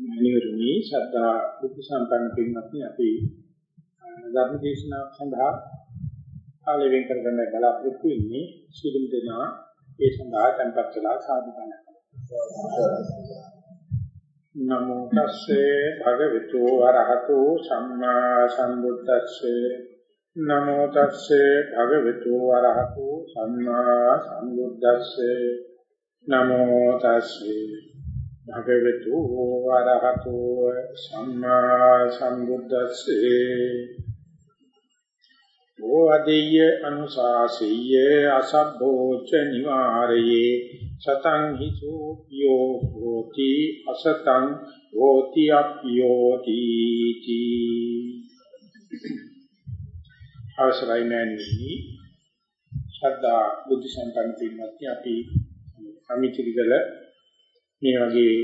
නිවරුනි ශ්‍රද්ධා බුද්ධ සම්පන්න පින්වත්නි අපි ධර්ම දේශනාව සඳහා කාලය වෙන් කරගන්න බලාපොරොත්තු වෙන්නේ. සිළුම් දෙනා ඒ සඳහා tempත් වෙලා සාදු නමෝ තස්සේ භගවතු වරහතු සම්මා සම්බුද්දස්සේ. නමෝ තස්සේ භගවතු වරහතු සම්මා සම්බුද්දස්සේ. නමෝ තස්සේ භගවතු වරහතු සම්මා සම්බුද්දස්සේ. ඕවදීය අනුශාසීය අසබ්බෝච නිවාරයේ සතං හිසු යෝ හෝති අසතං හෝති අප්පියෝති තී. අවසරයි මෑණියනි. ශ්‍රද්ධා බුද්ධ සම්පන්න පින්වත්නි අපි අමිතිරිගල මේ වගේ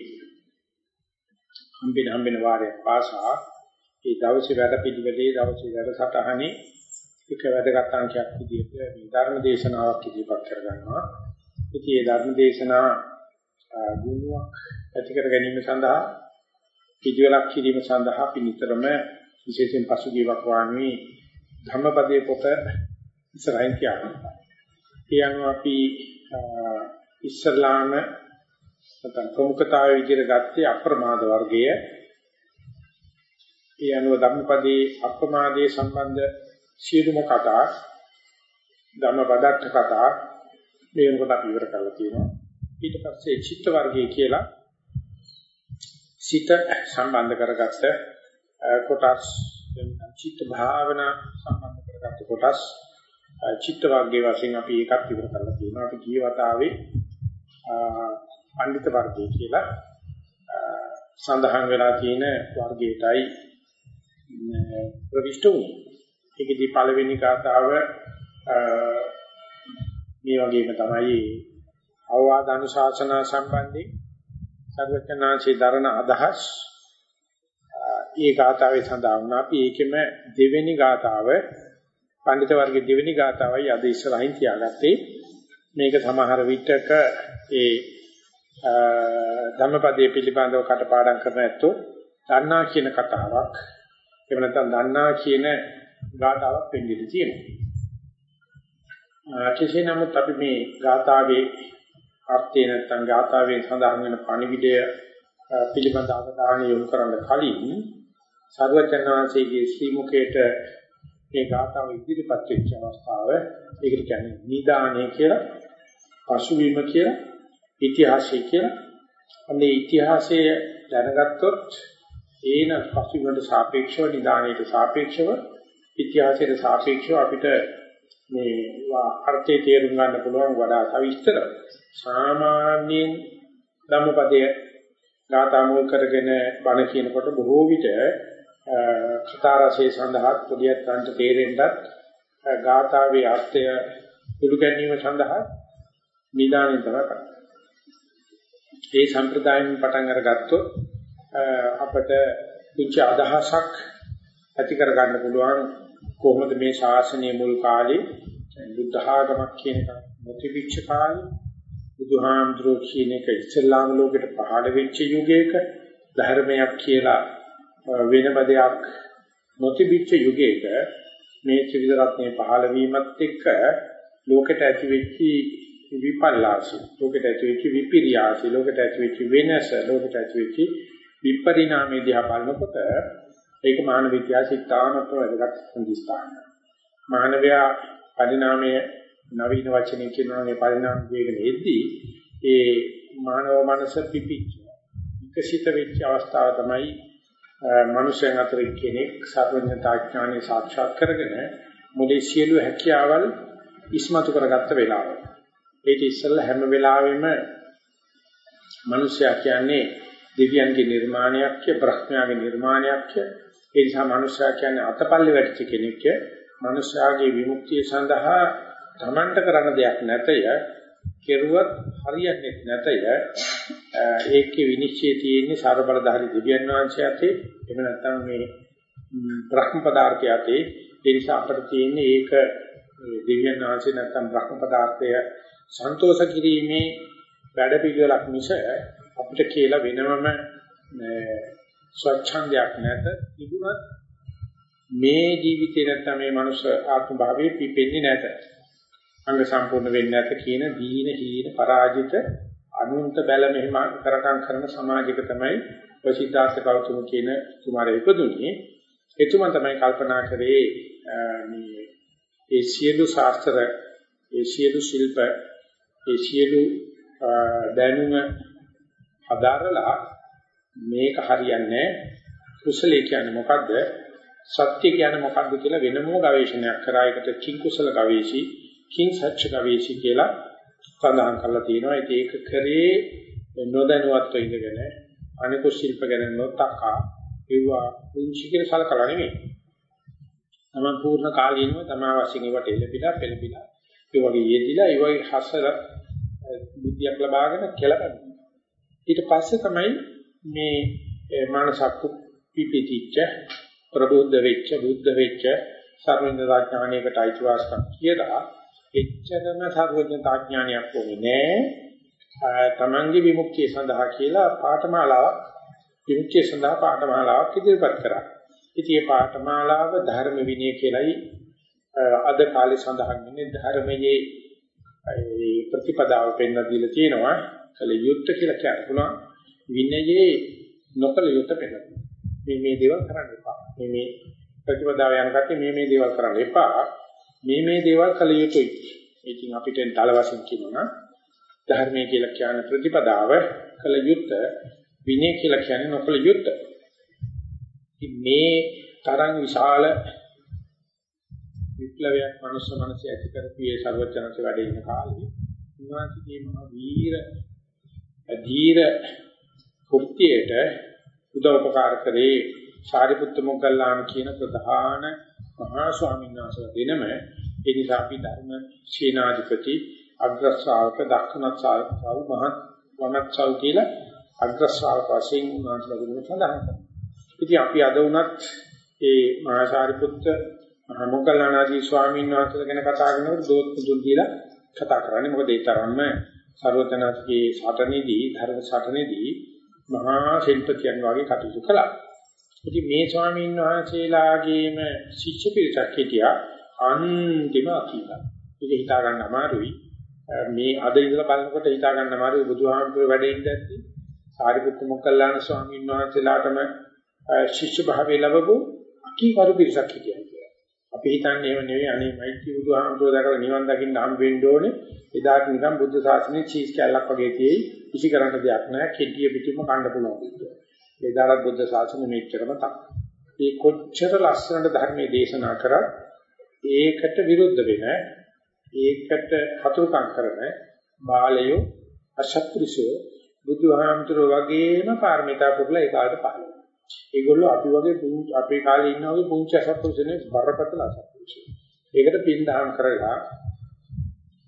හම්බෙන හම්බෙන වාරයක් පාසා ඒ දවසේ වැඩ පිළිවෙලේ දවසේ වැඩ සටහනේ එක වැදගත් අංකයක් විදිහට මේ ධර්ම දේශනාවක් ඉදිරිපත් කරගන්නවා. ඉතින් මේ ධර්ම දේශනා ගුණයක් ඇති කර ගැනීම සඳහා පිළිවෙලක් කිරීම සඳහා අපි නිතරම විශේෂයෙන් පසුගියක් වාන්නේ ධම්මපදයේ පොත ඉස්සරහින් කියනවා. ඒ අනුව අපි ඉස්ලාම නැත්නම් ප්‍රමුඛතාවයේ විදිහට ගත්තේ අප්‍රමාද වර්ගය. ඒ අනුව ධම්මපදයේ අප්‍රමාදයේ සම්බන්ධ සියලුම කතා ධම්මපදත් කතා මේ වෙනකොට අපි ඉවර කරලා තියෙනවා. ඊට පස්සේ චිත්ත වර්ගය කියලා සිත සම්බන්ධ කරගත්ත කොටස් චිත්ත භාවනා සම්බන්ධ කරගත්ත කොටස් චිත්ත වර්ගයේ වශයෙන් අපි ඒකත් ඉවර කරලා තියෙනවා. අපි ගිය වතාවේ පඬිත වර්ගය කියලා සඳහන් වෙලා තියෙන වර්ගයටයි ප්‍රවිෂ්ඨ වුනේ. ඒකදී පළවෙනි කාතාව මේ වගේම තමයි අවවාද අනුශාසනා සම්බන්ධයෙන් සර්වඥාන්සේ දරන අදහස් ඒ ගාථාවේ සඳහන් වුණා. අපි ඒකෙම දෙවෙනි ගාථාව පඬිත වර්ගයේ දෙවෙනි ගාථාවයි අද ඉස්සරහින් තියාගත්තේ. මේක සමහර විටක ඒ ධම්මපදයේ පිළිබඳව කටපාඩම් කරන ඇත්තෝ දන්නා කියන කතාවක් එහෙම නැත්නම් දන්නා කියන ගාථාවක් වෙන්නේ තියෙනවා. කෙසේ නමුත් අපි මේ ගාථාවේ අර්ථය නැත්නම් ගාථාවේ සඳහන් වෙන පණිවිඩය පිළිබඳ අවධානය යොමු කරන්න කලින් සර්වචන්නාංශයේ ශ්‍රී මුකේට මේ ගාථාව ඉදිරිපත් වෙච්ච අවස්ථාව ඒකට කියන්නේ නිදානය කියලා පසුවීම කියලා ඉතිහාසය කියලා. අන්නේ ඉතිහාසය දැනගත්තොත් ඒන පසුබිමට සාපේක්ෂව නිදාණයට සාපේක්ෂව ඉතිහාසයට සාපේක්ෂව අපිට මේ අර්ථය තේරුම් ගන්න පුළුවන් වඩා සවිස්තර සාමාන්‍යයෙන් ධම්මපදයේ ගාථා මුල් කරගෙන බණ කියනකොට බොහෝ විට කතා රසයේ සඳහා පොදියත් ගන්න තේරෙන්නත් ගාථාවේ අර්ථය පිළි ගැනීම සඳහා නිදාණය තමයි කරන්නේ. ඒ සම්ප්‍රදායෙන් පටන් අරගත්තොත් අපට කුංච අදහසක් ඇති කර ගන්න පුළුවන් කොහොමද මේ ශාසනය මුල් කාලේ බුද්ධ ආගමක් කියන එක මොතිවිච්ච කාලේ බුදුහාමුදුරුවෝ කියන එක ඉස්ලාම් ලෝකෙට පහළ වෙච්ච යුගයක ධර්මයක් කියලා වෙන පදයක් නොතිබිච්ච යුගයක මේ ත්‍රිවිධ රත්නයේ පහළ වීමත් එක්ක ලෝකෙට ඇති වෙච්ච විපල්ලාසු ලෝකෙට ඇතිවෙච්ච විපිරියාසි ලෝකෙට ඇතිවෙච්ච වෙනස ලෝකෙට ඇතිවෙච්ච විපරිණාමයේ දිහා බලනකොට ඒක මානව ඉතිහාසයේ තාමත් වැදගත් සංදිස්ථානයක් මානවයා පරිණාමයේ නවීන වචනයෙන් කියනවා මේ පරිණාම වේගන එද්දී ඒ මානව මනස පිපිච්ච විකසිත වෙච්ච අවස්ථාව තමයි මනුෂ්‍යයන් අතර කෙනෙක් සර්වඥතා ඥානෙ සාක්ෂාත් කරගෙන මුලේ සියලු හැකියාවල් ඉස්මතු කරගත්ත වෙලාව. ඒක ඉස්සෙල්ලා හැම වෙලාවෙම මිනිසයා කියන්නේ දෙවියන්ගේ නිර්මාණයක්ය බ්‍රහ්මයාගේ නිර්මාණයක්ය. ඒ නිසා මිනිසයා කියන්නේ අතපල්ලේ වැටිච්ච කෙනෙක්ය. මිනිසයාගේ විමුක්තිය සඳහා තමන්ට කරන්න දෙයක් නැතය. කෙරුවත් හරියන්නේ නැතය. ඒකේ විනිශ්චය තියෙන්නේ සර්වබලධාරී දෙවියන් වහන්සේ අතේ. එහෙම නැත්නම් මේ බ්‍රහ්ම පදාර්ථය අතේ. ඒ නිසා අපිට තියෙන්නේ ඒක දෙවියන් වහන්සේ නැත්නම් බ්‍රහ්ම පදාර්ථය සන්තෝෂ කිරීමේ වැඩ පිළිවෙලක් මිස අපිට කියලා වෙනමම ස්වච්ඡන්දයක් නැත තිබුණත් මේ ජීවිතේ නැත්තම් මේ මනුෂ්‍ය ආත්ම භාවයේ පිපෙන්නේ නැත. අංග සම්පූර්ණ වෙන්නේ නැත කියන දීන හීන පරාජිත අනුන්ත බැල මෙහෙම කරකම් කරන සමාජයක තමයි ප්‍රසිද්ධාර්ථ කෞතුම කියන කුමාරය ඉපදුනේ. එතුමා තමයි කල්පනා කරේ මේ ඒ සියලු ශාස්ත්‍ර ඒ සියලු ශිල්ප ඒ සියලු දැනුම හදාරලා මේක හරියන්නේ කුසලයේ කියන්නේ මොකද්ද? සත්‍ය කියන්නේ මොකක්ද කියලා වෙනම ගවේෂණයක් කරා. ඒකට කිංකුසල ගවේෂී කිං සත්‍ය ගවේෂී කියලා සඳහන් කරලා තියෙනවා. ඒක කරේ නොදැනුවත්ව ඉඳගෙන අනිකුත් ශිල්ප ගැන නොතකා ඒවා පුංචි කියලා සලකලා නෙමෙයි. තම පූර්ණ කාලීනව තමයි වශයෙන් ඒවට එළපිලා පෙළපිලා ඒ වගේ යෙදිලා ඒ වගේ හසර බුද්ධියක් ලබාගෙන කෙලපන ඊට පස්සේ තමයි මේ මානසක් පිපිතිච්ච ප්‍රබුද්ධ වෙච්ච බුද්ධ වෙච්ච සර්වඥතා ඥානයකට අයිතිවාසිකම් කියලා එච්චරම සර්වඥතා ඥානයක් වුණේ නෑ තමන්ගේ විමුක්තිය සඳහා කියලා පාඨමාලාවක් විමුක්තිය සඳහා පාඨමාලාවක් ඉදිරිපත් කරා. ඉතින් මේ පාඨමාලාව ධර්ම විනය කියලයි අද කාලේ සඳහන් වෙන්නේ ධර්මයේ ප්‍රතිපදාව පෙන්වලා දීලා තියෙනවා. කල යුත්ත කියලා කියනවා. විනයේ නොකල යුත්ත පෙන්වනවා. මේ මේ දේවල් කරන්න එපා. මේ මේ ප්‍රතිපදාව යන කට්ටිය මේ මේ දේවල් කරන්න එපා. මේ මේ දේවල් කළ යුතුයි. ඉතින් අපිට තල වශයෙන් කියනවා ධර්මයේ කියලා කියන ප්‍රතිපදාව කළ යුත්ත විනය කියලා කියන්නේ නොකළ යුත්ත. ඉතින් මේ තරම් විශාල විප්ලවයක් මනුස්ස මනසේ ඇති කරපු මේ ਸਰවඥාන්සේ වැඩ ඉන්න කාලේ උන්වහන්සේගේ මහ වීර ධීර කුර්තියට උදව් උපකාර කරේ සාරිපුත්ත මොග්ගල්ලාන කියන ප්‍රධාන මහා ස්වාමීන් වහන්සේ දෙනම ඒ නිසා අපි ධර්ම ශීනාධිපති අග්‍රශ්‍රාවක දක්ෂණශ්‍රාවක මහත් වනච්චල් කියලා අග්‍රශ්‍රාවක වශයෙන් උන්වහන්සේලා දෙනම සඳහන් කරනවා. ඉතින් අපි අද වුණත් ඒ මහා සාරිපුත්ත මහා මොග්ගල්ලාන ආදී ස්වාමීන් වහන්සේලා ගැන කතා කරනකොට දෝත් පුදුන් කියලා කතා කරන්නේ. මොකද ඒ තරම්ම සර්වතනස්ගේ සටනේදී ධර්ම සටනේදී මහා ශිල්පිකයන් වගේ කටයුතු කළා. ඉතින් මේ ස්වාමීන් වහන්සේලාගේම ශිෂ්‍ය පිරිසක් හිටියා අන්තිම අකීලා. ඒක හිතා ගන්න අමාරුයි. මේ අද ඉඳලා බලනකොට හිතා ගන්න අමාරුයි බුදුහාමුදුරුවෝ වැඩ ඉඳද්දි සාරිපුත්ත මොග්ගල්ලාන ස්වාමීන් වහන්සේලාටම ශිෂ්‍ය භාවය ලැබපු අකීකරු පිරිසක් හිටියා කියලා. අපි හිතන්නේ එහෙම නෙවෙයි අනේ මෛත්‍රී බුදුහාමුදුරුවෝ දැකලා නිවන් දකින්න හම්බ වෙන්න ඕනේ. එදාට නිකන් බුද්ධ ශාසනයේ චීස් කැල්ලක් වගේ තියෙයි. කිසි කරන්න දෙයක් නැහැ. කෙටිය පිටින්ම කන්න පුළුවන් කියලා. එදාට බුද්ධ ශාසනය මෙච්චරම තමයි. මේ කොච්චර ලස්සනට ධර්මයේ දේශනා කරත් ඒකට විරුද්ධ වෙන ඒකට හතුරුකම් කරන බාලයෝ අශත්‍රිසෝ බුදුහාමුදුරුවෝ වගේම පාරමිතා පුරලා ඒ කාලේ පහළ වුණා. ඒගොල්ලෝ අපි වගේ අපේ කාලේ ඉන්න වගේ පුංචි අසත්පුරුෂනේ බරපතල අසත්පුරුෂය. ඒකට පින් දහම් කරලා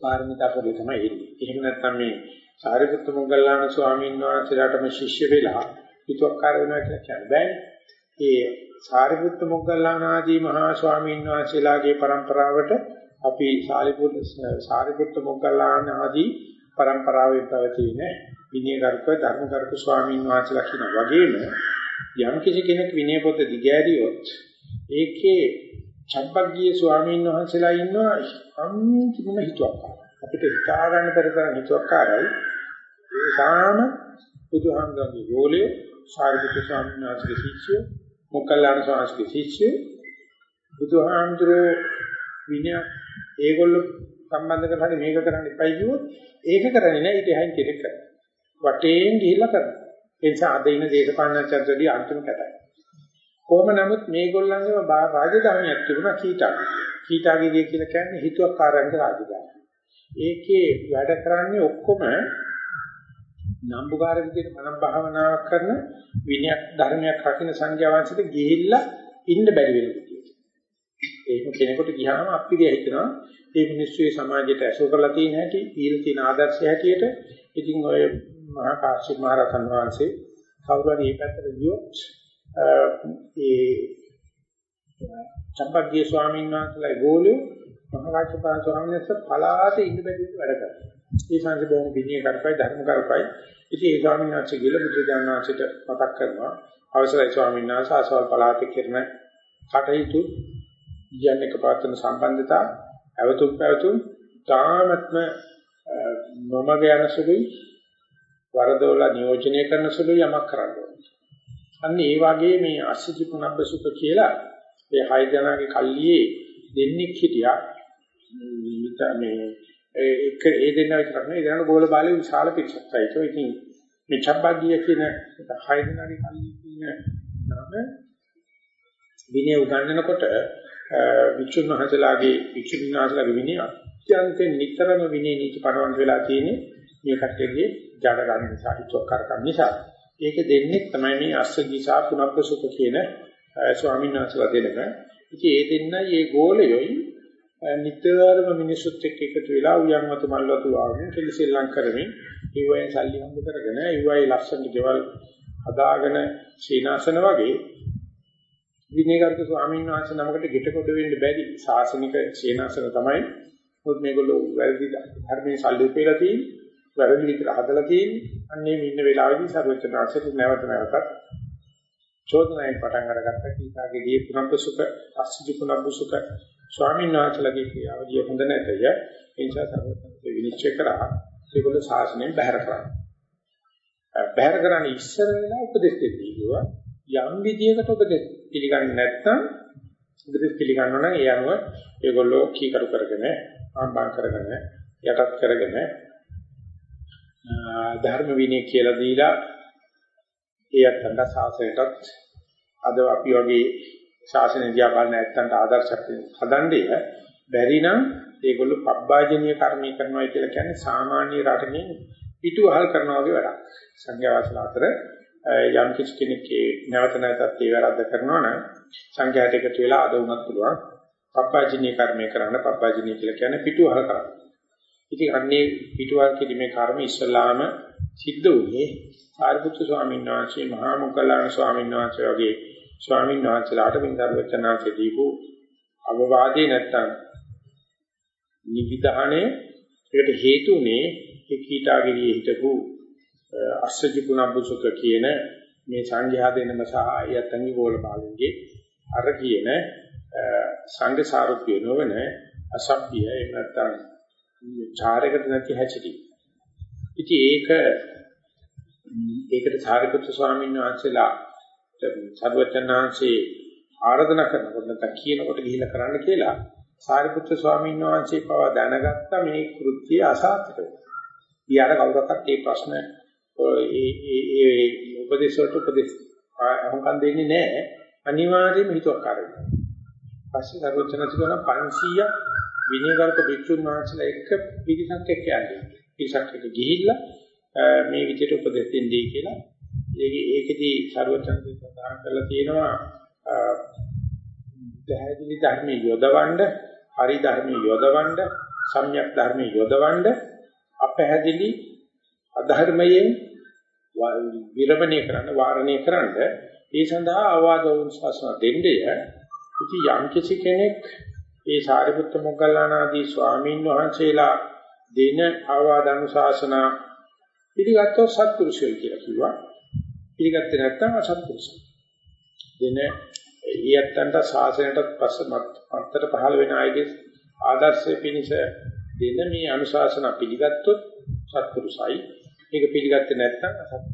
පාරමිතා පොලේ තමයි එන්නේ. එහෙම නැත්නම් මේ සාරිපුත්තු මොග්ගල්ලාන ස්වාමීන් වහන්සේලාටම ශිෂ්‍ය වෙලා පිටුවක්කාර වෙනවා කියලා කියන්න බෑනේ. ඒ සාරිපුත්තු මොග්ගල්ලාන ආදී මහා ස්වාමීන් වහන්සේලාගේ પરම්පරාවට අපි සාරිපුත්තු සාරිපුත්තු මොග්ගල්ලාන ආදී પરම්පරාවේ පැවතින විනයගරුක ධර්මගරුක ස්වාමීන් වහන්සේලා කියන වගේම යම් කිසි කෙනෙක් විනය පොත දිගෑරියොත් ඒකේ චබ්බග්ගිය ස්වාමීන් වහන්සේලා ඉන්නවා අන්තිම හිතුවක්කාර. අපිට හිතා ගන්න බැරි තරම් හිතුවක්කාරයි. ඒ සාම බුදුහාමුදුරන්ගේ ගෝලයේ සාරිපුත්‍ර ස්වාමීන් වහන්සේගේ ශිෂ්‍ය මොකල්ලාන ස්වාමීන්ගේ ශිෂ්‍ය බුදුහාමුදුරේ විනය ඒගොල්ලෝ සම්බන්ධ කරලා මේක කරන්න එපයි කිව්වොත් ඒක කරන්නේ නැහැ ඊට එහායින් කෙනෙක් කරනවා. වටේන් ගිහිල්ලා කරනවා. ඒ නිසා අද ඉන්න දේශපාලනඥයන්ටදී අන්තිම කැටයි. කොහොම නමුත් මේගොල්ලන්ගේම රාජධානියක් තිබුණා කීටාගේ. කීටාගේ කියලා කියන්නේ හිතුවක්කාරයන්ගේ රාජධානිය. ඒකේ වැඩ කරන්නේ ඔක්කොම නම්බුකාර විදිහට මනම් භාවනාවක් කරන විනයක් ධර්මයක් රකින්න සංඝයා වහන්සේට ගිහිල්ලා ඉන්න බැරි වෙන විදියට. ඒක කෙනෙකුට ගියාම අපිරිය හිතනවා මේ මිනිස්සුගේ සමාජයට ඇසුර කරලා තියෙන හැටි, ඊළ තියෙන ආදර්ශය හැටියට ඉතින් ඔය මහා කාශ්‍යප මහ රහතන් වහන්සේ කවුරු හරි මේ පැත්තට ගියොත් ඒ චම්පග්ගිය ස්වාමීන් වහන්සේලා ගෝලිය මහා කාශ්‍යප ස්වාමීන් වහන්සේ පලාතේ ඉන්න බැරි වැඩ කරනවා. ඒ සංඝ බොහොම විනය කරපයි ධර්ම කරපයි. ඉතින් ඒ ස්වාමීන් වහන්සේ ගිල බුදු දානවාසයට මතක් කරනවා. අවසරයි ස්වාමීන් වහන්සේ ආසවල් පළාතේ කරන කටයුතු යන්න එක පාත්‍රන සම්බන්ධතා අවතුම් පැවතුම් තාමත්ම නොමග යන සුළුයි වරදෝල නියෝජනය කරන සුළුයි යමක් කරන්න ඕනේ. අන්න ඒ වගේ මේ අසුචි පුනබ්බසුක කියලා මේ හය ජනගේ කල්ලියේ දෙන්නෙක් හිටියා මේ ඒක ඒ දෙන්න විතරක් නෙවෙයි දැනන ගෝල බාලේ විශාල පිරිසක් තියෙනවා. ඉතින් මේ චබ්බග්ගිය කියන හය දෙනාගේ කල්ලියේ තියෙන නම විනය උගන්වනකොට වික්ෂුන් වහන්සේලාගේ වික්ෂුන් වහන්සේලාගේ විනය අත්‍යන්ත නිතරම විනය නීති පරවන්න වෙලා තියෙන්නේ මේ කට්ටියගේ ජඩ ගන්න නිසා හිතුවක් කරගන්න නිසා. ඒක දෙන්නේ තමයි මේ අස්සගීසා පුනප්පසුක කියන ස්වාමීන් වහන්සේලා දෙනම. ඉතින් ඒ දෙන්නයි මේ ගෝලයොයි නිතරම මිනිසුත් එක්ක එකතු වෙලා උයන් මත මල් වතු ආගෙන කෙලිසෙල්ලම් කරමින් ඒවයෙන් සල්ලි හම්බ කරගෙන ඒවයි ලස්සන ගෙවල් හදාගෙන සීනාසන වගේ විනයගරුක ස්වාමීන් වහන්සේ නමකට ගෙටකොට වෙන්න බැරි ශාසනික සීනාසන තමයි මොකද මේගොල්ලෝ වැරදි ධර්මයේ සල්ලි උපේලා තියෙන්නේ වැරදි විතර හදලා තියෙන්නේ. අන්නේ ඉන්න වෙලාවේදී සර්වචනාංශයට නැවත නැවතත් චෝදනාවෙන් පටන් අරගත්ත. කීකාගේ දී පුනබ්බසුක අස්සජි පුනබ්බසුක ස්වාමීන් වහන්සේලාගේ ක්‍රියාවලිය හොඳ නැතය. ඒ නිසා සර්වචනාංශය විනිශ්චය කරා ඒගොල්ලෝ ශාසනයෙන් බැහැර කරා බැහැර කරන්නේ ඉස්සර වෙලා උපදෙස් දෙන්නේ කිව්වා. යම් විදියකට උපදෙස් පිළිගන්නේ නැත්නම් උපදෙස් පිළිගන්නවා නම් ඒ අනුව ඒගොල්ලෝ කීකරු කරගෙන ආම්බාම් කරගෙන යටත් කරගෙන ධර්ම විනය කියලා දීලා ඒ අත්තන්ට සාසනයටත් අද අපි වගේ ශාසනය දිහා බලන ඇත්තන්ට ආදර්ශයක් හදන්නේ බැරි නම් ඒගොල්ලෝ පබ්බාජනීය කර්මී කරනවා කියලා කියන්නේ සාමාන්‍ය රටකින් පිටුවහල් කරනවා වගේ වැඩක්. සංඝයා වහන්සේලා අතර යම් කිසි කෙනෙක්ගේ නැවත නැවතත් ඒ වැරද්ද කරනවා නම් සංඝයාට එකතු වෙලා අද වුණත් පුළුවන් පබ්බාජනීය කර්මය කරන්න පබ්බාජනීය කියලා කියන්නේ පිටුවහල් කරනවා. ඉතින් අන්නේ පිටුවහල් කිරීමේ කර්ම ඉස්සලාම සිද්ධ වුණේ සාරිපුත්තු ස්වාමීන් වහන්සේ මහා මොග්ගල්ලාන ස්වාමීන් වහන්සේ වගේ ස්වාමීන් වහන්සේලාට මින්දර වචනාංශ දීපු අවවාදී නැත්තම් නිවිධානයේ ඒකට හේතුනේ ඒ කීටාගිරියේ හිටපු අස්සජි පුනබ්බුසුක කියන මේ සංඝයා දෙනම සහ යතන්හි වෝල බාලුගේ අර කියන සංඝ සාරුප්‍ය නොවන අසභ්‍ය එහෙම නැත්නම් චාරයකට නැති හැචිටි. ඉතින් ඒක ඒකට සාරිපුත්‍ර ස්වාමීන් වහන්සේලා සර්වචනාංශේ ආරාධනා කරනකොට නැත්නම් කියනකොට ගිහිල්ලා කරන්න කියලා සාරිපුත්‍ර ස්වාමීන් වහන්සේ පවා දැනගත්ත මේ කෘත්‍ය අසාර්ථක වෙනවා. ඊයර කවුරක්වත් මේ ප්‍රශ්න ඒ ඒ උපදේශ වලට උපදේශ අහුම්කම් දෙන්නේ නැහැ. අනිවාර්යයෙන්ම හිතුවක්කාර වෙනවා. පස්සේ සර්වචනති කරන 500 විනයගරුක භික්ෂුන් වහන්සේලා එක්ක පිරිසක් එක්ක යන්නේ. පිරිසක් එක්ක ගිහිල්ලා මේ විදිහට උපදෙස් දෙන්නේ කියලා. ඒකේ ඒකෙදී සර්වචනති සඳහන් කරලා තියෙනවා පැහැදිලි ධර්මයේ යොදවන්න, හරි ධර්මයේ යොදවන්න, සම්‍යක් ධර්මයේ යොදවන්න අපැහැදිලි අධර්මයෙන් විරමණය කරන්න, වාරණය කරන්න ඒ සඳහා අවවාද වුන් ශාසන දෙන්නේ. ඉතින් යම් කිසි කෙනෙක් ඒ සාරිපුත්ත මොග්ගල්ලාන ආදී ස්වාමීන් වහන්සේලා දෙන අවවාද අනුශාසනා පිළිගත්තොත් සත්පුරුෂයෝ කියලා කිව්වා. පිළිගත්තේ නැත්නම් අසත්පුරුෂයෝ. දෙන ඊයත්තන්ට ශාසනයටත් පස්ස මත්තර පහළ වෙන අයගේ ආදර්ශය පිණිස දෙන මේ අනුශාසනා පිළිගත්තොත් සත්පුරුසයි. මේක පිළිගත්තේ නැත්නම් අසත්.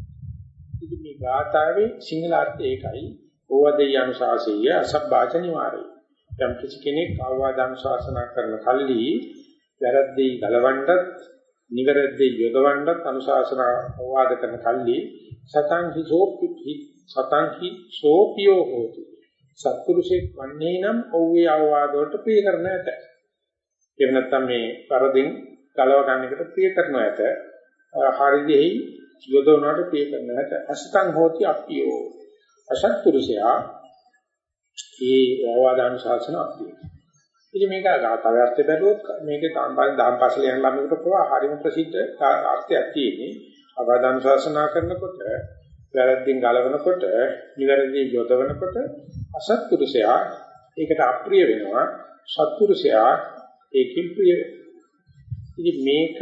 ඉතින් මේ ගාථාවේ සිංහල අර්ථය ඒකයි. ඕවදේ අනුශාසීය අසබ්බාච නිවාරය. යම් කිසි කෙනෙක් ආවාද අනුශාසනා කරන කල්ලි වැරද්දේ ගලවන්නත් නිවැරද්දේ යොදවන්නත් අනුශාසනා අවවාද කරන කල්ලි සතං හි සෝපි සතං හි සෝපියෝ හෝති. සත්පුරුෂෙක් වන්නේ නම් ඔව්වේ අවවාද වලට ප්‍රිය කරන ඇත. එහෙම නැත්නම් මේ පරදින් ගලව ගන්න එකට ප්‍රිය කරන ඇත. හරිදෙහි යොදවනට ප්‍රිය කරන ඇත. අසතං හෝති අප්පියෝ. අසත්පුරුෂයා ඒ අවවාදාන ශාසන අප්පිය. ඉතින් මේක ගාථාවර්ථය බැලුවොත් මේකේ තාම්පාල දාම්පාසල යන ළමයකට පවා හරිම ප්‍රසිද්ධ අර්ථයක් තියෙන්නේ. අවවාදාන ශාසනා කරනකොට වැරද්දින් ගලවනකොට නිවැරදි යොදවනකොට අසත්පුරුෂයා ඒකට අප්‍රිය වෙනවා. සත්පුරුෂයා ඒකෙන් ප්‍රිය වෙනවා. ඉතින් මේක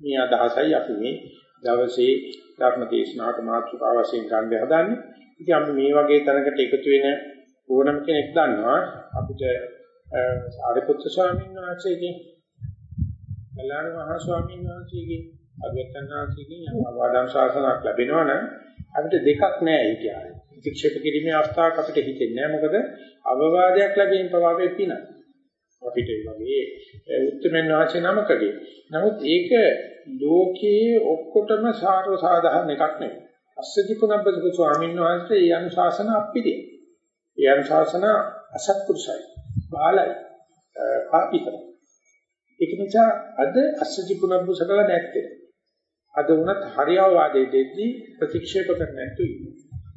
මේ අදහසයි අපි මේ දවසේ ධර්ම දේශනාවක මාතෘකාව වශයෙන් ගන්න හදන්නේ. ඉතින් අපි මේ වගේ තැනකට එකතු වෙන ඕනම කෙනෙක් දන්නවා අපිට සාරිපුත්‍ර ස්වාමීන් වහන්සේගෙන් කල්ලාණ මහා ස්වාමීන් වහන්සේගෙන් අගතනාසිකින් අවවාදම් ශාසනයක් ලැබෙනවා නම් අපිට දෙකක් නෑ ඒ කියන්නේ. ප්‍රතික්ෂේප කිරීමේ අවස්ථාවක් අපිට හිතෙන්නේ නෑ මොකද අවවාදයක් ලැබීම පවාවේ පින. අපිට ඒ වගේ උත්තරමෙන් වාචේ නමකගේ. නමුත් ඒක ලෝකයේ ඔක්කොටම සාරව සාධාරණ එකක් නෙවෙයි. අස්සජි පුනබ්බක ස්වාමීන් වහන්සේ ඒ අනුශාසන අප්පිරිය. ඒ අනුශාසන අසත්පුරුෂයි. බාලයි. පාපිකයි. ඒක නිසා අද අස්සජි පුනබ්බුසකල නැත්තේ. අද වුණත් හරියව වාදයේ දෙද්දී ප්‍රතික්ෂේප කර නැතු ඉන්නේ.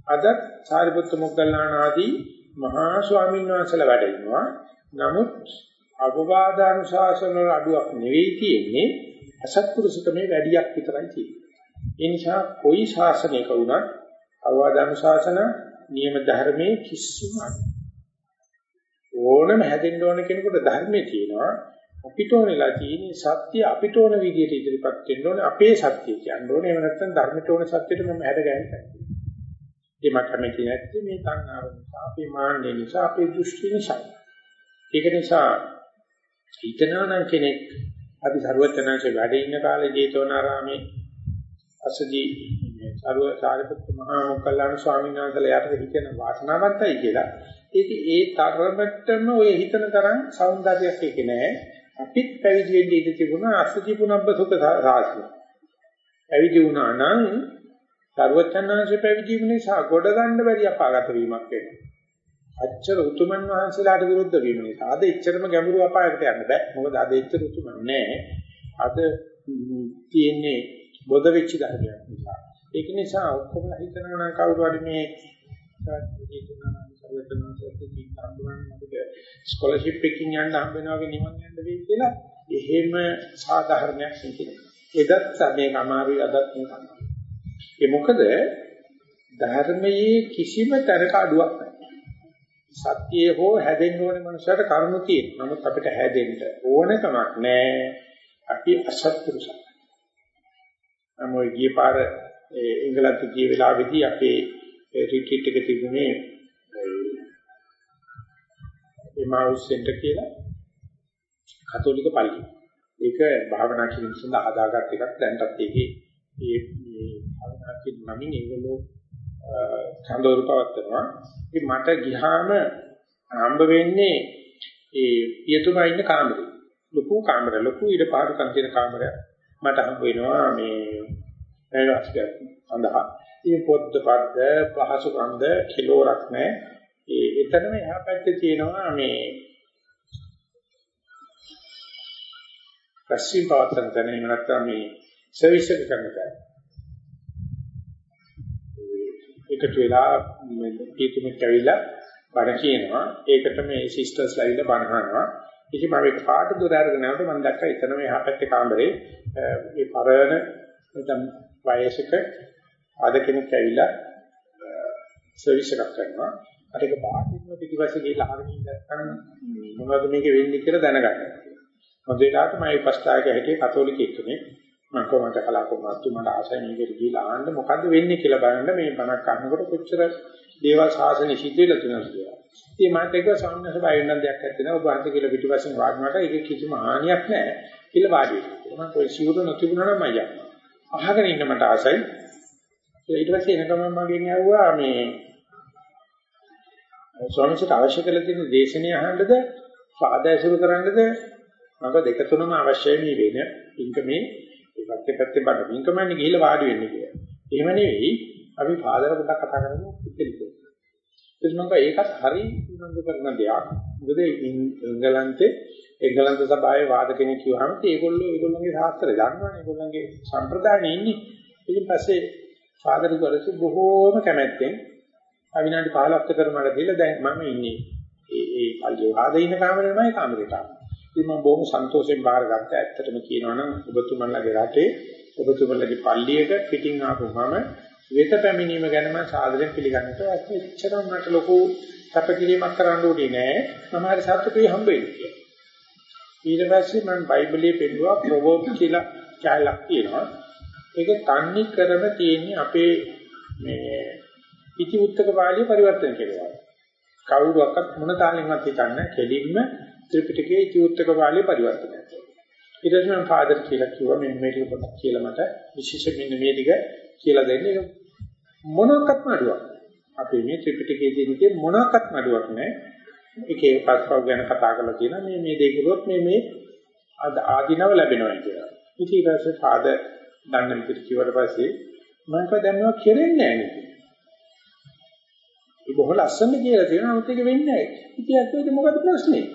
අද සාරිපුත්ත මොග්ගල්ලාන ආදී මහා ස්වාමීන් වහන්සේලා වැඩ ඉන්නවා. නමුත් අවවාදානුශාසන වල අඩුවක් නෙවෙයි තියෙන්නේ අසත්පුරුෂකමේ වැඩියක් විතරයි තියෙන්නේ. ඒ නිසා කොයි ශාසනයක වුණත් අවවාදානුශාසන නියම ධර්මයේ කිසිම ඕනම හැදෙන්න ඕන කෙනෙකුට ධර්මයේ තියෙනවා අපිට ඕනෙලා තියෙන්නේ සත්‍ය අපිට ඕන විදිහට ඉදිරිපත් වෙන්න ඕනේ අපේ සත්‍ය කියන්න ඕනේ. එහෙම නැත්නම් ධර්මයට ඕන සත්‍යෙට මම හැද ගන්න ඒ මට කැමති නැත්තේ මේ තණ්හාව නිසා අපේ මාන්නේ නිසා අපේ දෘෂ්ටි නිසා. ඒක නිසා හිතනවා නම් කෙනෙක් අපි ਸਰවඥාන්සේ වැඩ ඉන්න කාලේ ජේතවනාරාමේ අසදී සර්ව සාරිපුත්ත මහා මොග්ගල්ලාන ස්වාමීන් වහන්සේලා යට හිතන වාසනාවන්තයි කියලා ඒක ඒ තරමටම ඔය හිතන තරම් సౌందර්යයක් ඒක නෑ අපිත් පැවිදි වෙන්න ඉඩ තිබුණා අසුචි පුනබ්බ සුඛ සාසන. පැවිදි වුණා නම් සර්වචන්නාංශ පැවිදි වීම නිසා ගොඩ ගන්න බැරි අපාගත වීමක් වෙනවා. අච්චර උතුමන් වහන්සේලාට විරුද්ධ වීම නිසා අද එච්චරම ගැඹුරු අපායකට යන්න බෑ. මොකද අද එච්චර උතුමන් නෑ. අද තියෙන්නේ බොද වෙච්ච ධර්මයක් නිසා. ඒක නිසා ඔක්කොම හිතනවා නම් කවුරු හරි මේ සර්වඥාන්සේගේ සම්බුරන් අපිට ස්කෝලර්ෂිප් එකකින් යන්න හම්බ වෙනවා වගේ නිවන් යන්න වෙයි කියලා එහෙම සාධාරණයක් හිතෙනවා. එදත් මේක අමාරුයි අදත් මේක අමාරුයි. ඒ මොකද ධර්මයේ කිසිම තරක අඩුවක් නැහැ. සත්‍යයේ හෝ හැදෙන්න ඕනේ මනුස්සයට කරුණු තියෙනවා. නමුත් අපිට හැදෙන්න ඕනකමක් නැහැ. අපි අසත්පුරුෂයි. නමුත් ගිය පාර එංගලන්තේ ගිය වෙලාවේදී අපේ රිට්‍රීට් එක තිබුණේ එමාවුස් සෙන්ටර් කියලා කතෝලික පල්ලිය. ඒක භාවනා කිරීම සඳහා හදාගත් එකක්. දැන්ටත් ඒකේ මේ මේ භාවනා කිරීම නමින් ඒගොල්ලෝ කඳවුරු පවත්වනවා. ඉතින් මට ගියාම හම්බ වෙන්නේ ඒ පියතුමා ඉන්න කාමරේ. ලොකු කාමරය ලොකු ඊට පාරුකම් තියෙන කාමරය මට හම්බ වෙනවා මේ එනස්කේ සඳහා. ඉතින් පොත් පද්ද පහසු කන්ද කිලෝරක් නැහැ. ඒ එතනම එහා පැත්තේ තියෙනවා මේ පස්සිම් පවත්තන තැන එහෙම නැත්නම් මේ සර්විස් එක කරන තැන. ඒකට වෙලා කීතුමෙක් ඇවිල්ලා බණ කියනවා. ඒකට මේ සිස්ටර්ස්ලා ඇවිල්ලා බණ අහනවා. ඉතින් මම ඒක පාට දොර අරගෙන යනකොට මම දැක්කා එතන මේ එහා පැත්තේ කාමරේ මේ පරණ නැත්නම් වයසක ආද කෙනෙක් ඇවිල්ලා සර්විස් එකක් කරනවා. අර ඒක බාහිරව පිටිපස්සේ ගිහලා අහගෙන ඉඳන් මොනවද මේක වෙන්නේ කියලා දැනගන්න. මොකද ඒකට මම විපස්සනායක හිටියේ කතෝලික කෙනෙක්. මම කොහොමද කලාකෝමාතු මට ආසයි මේකට ගිහලා ආන්න මොකද්ද වෙන්නේ කියලා බලන්න මේ බණක් අහනකොට කොච්චර දේවල් සාසනෙ සිද්ධ වෙලා තියෙනවද කියලා. ඉතින් මම ඒක සාමාන්‍යස බය වෙන දෙයක් නැත්තේ නෑ. ඔබ අන්ත කියලා පිටිපස්සෙන් වාඩිවට ඒක කිසිම හානියක් නෑ කියලා වාඩි වෙනවා. මම කොයි සිවුර නොතිබුණා නම් මම යනවා. අහගෙන ඉන්න මට ආසයි. ඊට පස්සේ එනකම මගෙන් ඇහුවා මේ ස්වාමීන්ට අවශ්‍ය කරලා තියෙන දේශනීය අහන්නද සාදෑසුරු කරන්නද මඟ දෙක තුනම අවශ්‍යයි මේ වෙන ඉන්කමේ ඒ පැත්තේ පැත්තේ බඩ ඉන්කමන්නේ ගිහිල්ලා වාඩි වෙන්නේ කියලා. එහෙම නෙවෙයි අපි ෆාදර් පොඩ්ඩක් කතා කරමු පිළිපෙල. එතකොට මම ඒකත් හරි උනන්දු කරන දෙයක්. මොකද එංගලන්තේ එංගලන්ත සභාවේ වාද කෙනෙක් කිව්වහම ඒගොල්ලෝ ඒගොල්ලන්ගේ ශාස්ත්‍රය දන්නවනේ ඒගොල්ලන්ගේ සම්ප්‍රදායනේ ඉන්නේ. ඊට පස්සේ ෆාදර් කිව්වලු බොහෝම කැමැත්තෙන් විනාඩි 15ක් විතර මට දීලා දැන් මම ඉන්නේ ඒ ඒ පල්ලිය ආද ඉන්න කාමරේමයි කාමරේට ආවා. ඉතින් මම බොහොම සන්තෝෂයෙන් බාරගත්තා. ඇත්තටම කියනවා නම් ඔබතුමන්ලගේ රටේ ඔබතුමන්ලගේ පල්ලියක පිටින් ආපුවම වෙත පැමිණීම ගැන මම සාදරයෙන් පිළිගන්නට ඇත්තටම මට ලොකු කැපකිරීමක් කරන්න ඕනේ නෑ. සමහර සත්‍යකේ හම්බ වෙන්නේ කියලා. ඊට පස්සේ මම බයිබලයේ පෙන්නුවා ප්‍රොවෝබ් කියලා කැලක් තියෙනවා. ඒක තන්නේ කරම තියෙන්නේ අපේ මේ ඉති උත්තක පාළිය පරිවර්තන කෙරෙනවා. කවුරුවක්වත් මොන තාලෙන්වත් හිතන්නේ කෙලින්ම ත්‍රිපිටකයේ ඉති උත්තක පාළිය පරිවර්තනය කරනවා. ඊට පස්සේ මම ෆාදර් කියලා කිව්වා මේ මේ ටික පොඩ්ඩක් කියලා මට විශේෂ මෙන්න මේ ටික කියලා දෙන්න. ඒක මොනක්වත්ම අඩුවක්. අපේ මේ ත්‍රිපිටකයේ තියෙන මොනක්වත්ම අඩුවක් නැහැ. ඒකේ පස්පව් ගැන කතා කරලා තියෙනවා මේ මේ දේ කිව්වොත් මේ මේ ආධිනව ලැබෙනවා කියලා. ඉතින් ඊට පස්සේ ෆාදර් දන්න විදිහට කිව්වට පස්සේ මම කිව්වා දැන් මේවා කෙරෙන්නේ නැහැ නේද? ඒ බොහොම ලස්සන කියලා තියෙනවා නමුත් ඒක වෙන්නේ නැහැ. ඉතින් ඇත්තට මොකද ප්‍රශ්නේ?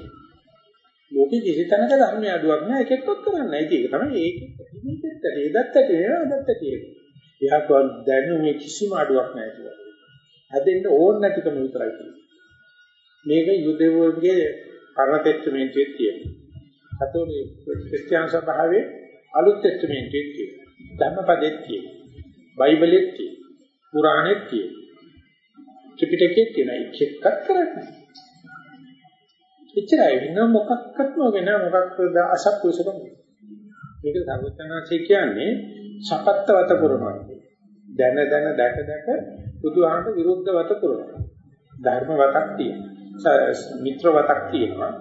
ලෝකේ කිසි තැනක ධර්මයේ අඩුවක් නැහැ ඒකෙත්වත් කරන්නේ නැහැ. ඒක තමයි ඒකෙත් ඒදත්ත තියෙනවා තියෙනවා. එයා කව දැනුමේ කිසිම අඩුවක් නැහැ කියලා. හැදෙන්න ඕන නැතිකම විතරයි තියෙන්නේ. මේක යුදෙවෝගේ පරණ ටෙස්ටමේන්තුවේ තියෙනවා. කතෝලික ක්‍රිස්තියානි සභාවේ අලුත් ටෙස්ටමේන්තුවේ තියෙනවා. ධම්මපදෙත් තියෙනවා. බයිබලෙත් තියෙනවා. පුරාණෙත් තියෙනවා. ත්‍රිපිටකෙත් තියෙනවා. ඒක එක්කත් කරන්නේ. එච්චරයි වෙන මොකක්වත්ම වෙන මොකක්ද අසත්පුරුෂකම. මේක සර්වඥාන්සේ කියන්නේ සපත්තවත කරනවා. දැන දැන දැක දැක බුදුහාමට විරුද්ධවත කරනවා. ධර්ම වතක් තියෙනවා. මිත්‍ර වතක් තියෙනවා.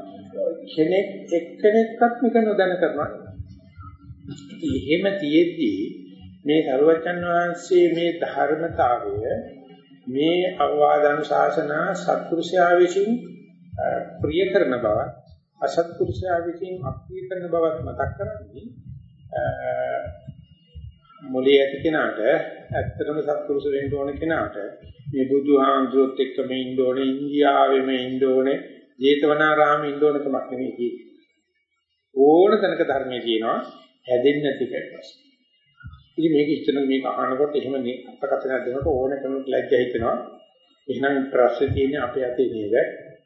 කෙනෙක් එක්කෙනෙක්වත් මේක නොදැන කරනවා. එහෙම තියෙද්දී මේ සරුවචන් වහන්සේ මේ ධර්මතාවය මේ අවවාදන ශාසනා සත්පුරුෂයා විසින් ප්‍රිය කරන බව අසත්පුරුෂයා විසින් අප්‍රිය කරන බවත් මතක් කරන්නේ මොලේ ඇති කෙනාට ඇත්තටම සත්පුරුෂ වෙන්න ඕන කෙනාට මේ බුදුහාමුදුරුවොත් එක්කම ඉන්න ඕනේ ඉන්දියාවෙම ඉන්න ඕනේ ජේතවනාරාමෙ ඉන්න ඕන කමක් නෙමෙයි තියෙන්නේ ඕන තැනක ධර්මයේ තියෙනවා හැදෙන්නේ නැති කෙනෙක්. ඉතින් මේක ඉස්සෙල්ලා මේක අහනකොට එහෙම අර්ථකථනයක් දෙනකොට ඕන කෙනෙකුට ලැජ්ජා හිතෙනවා. එහෙනම් ප්‍රශ්නේ තියෙන්නේ අපේ අතේ නේද?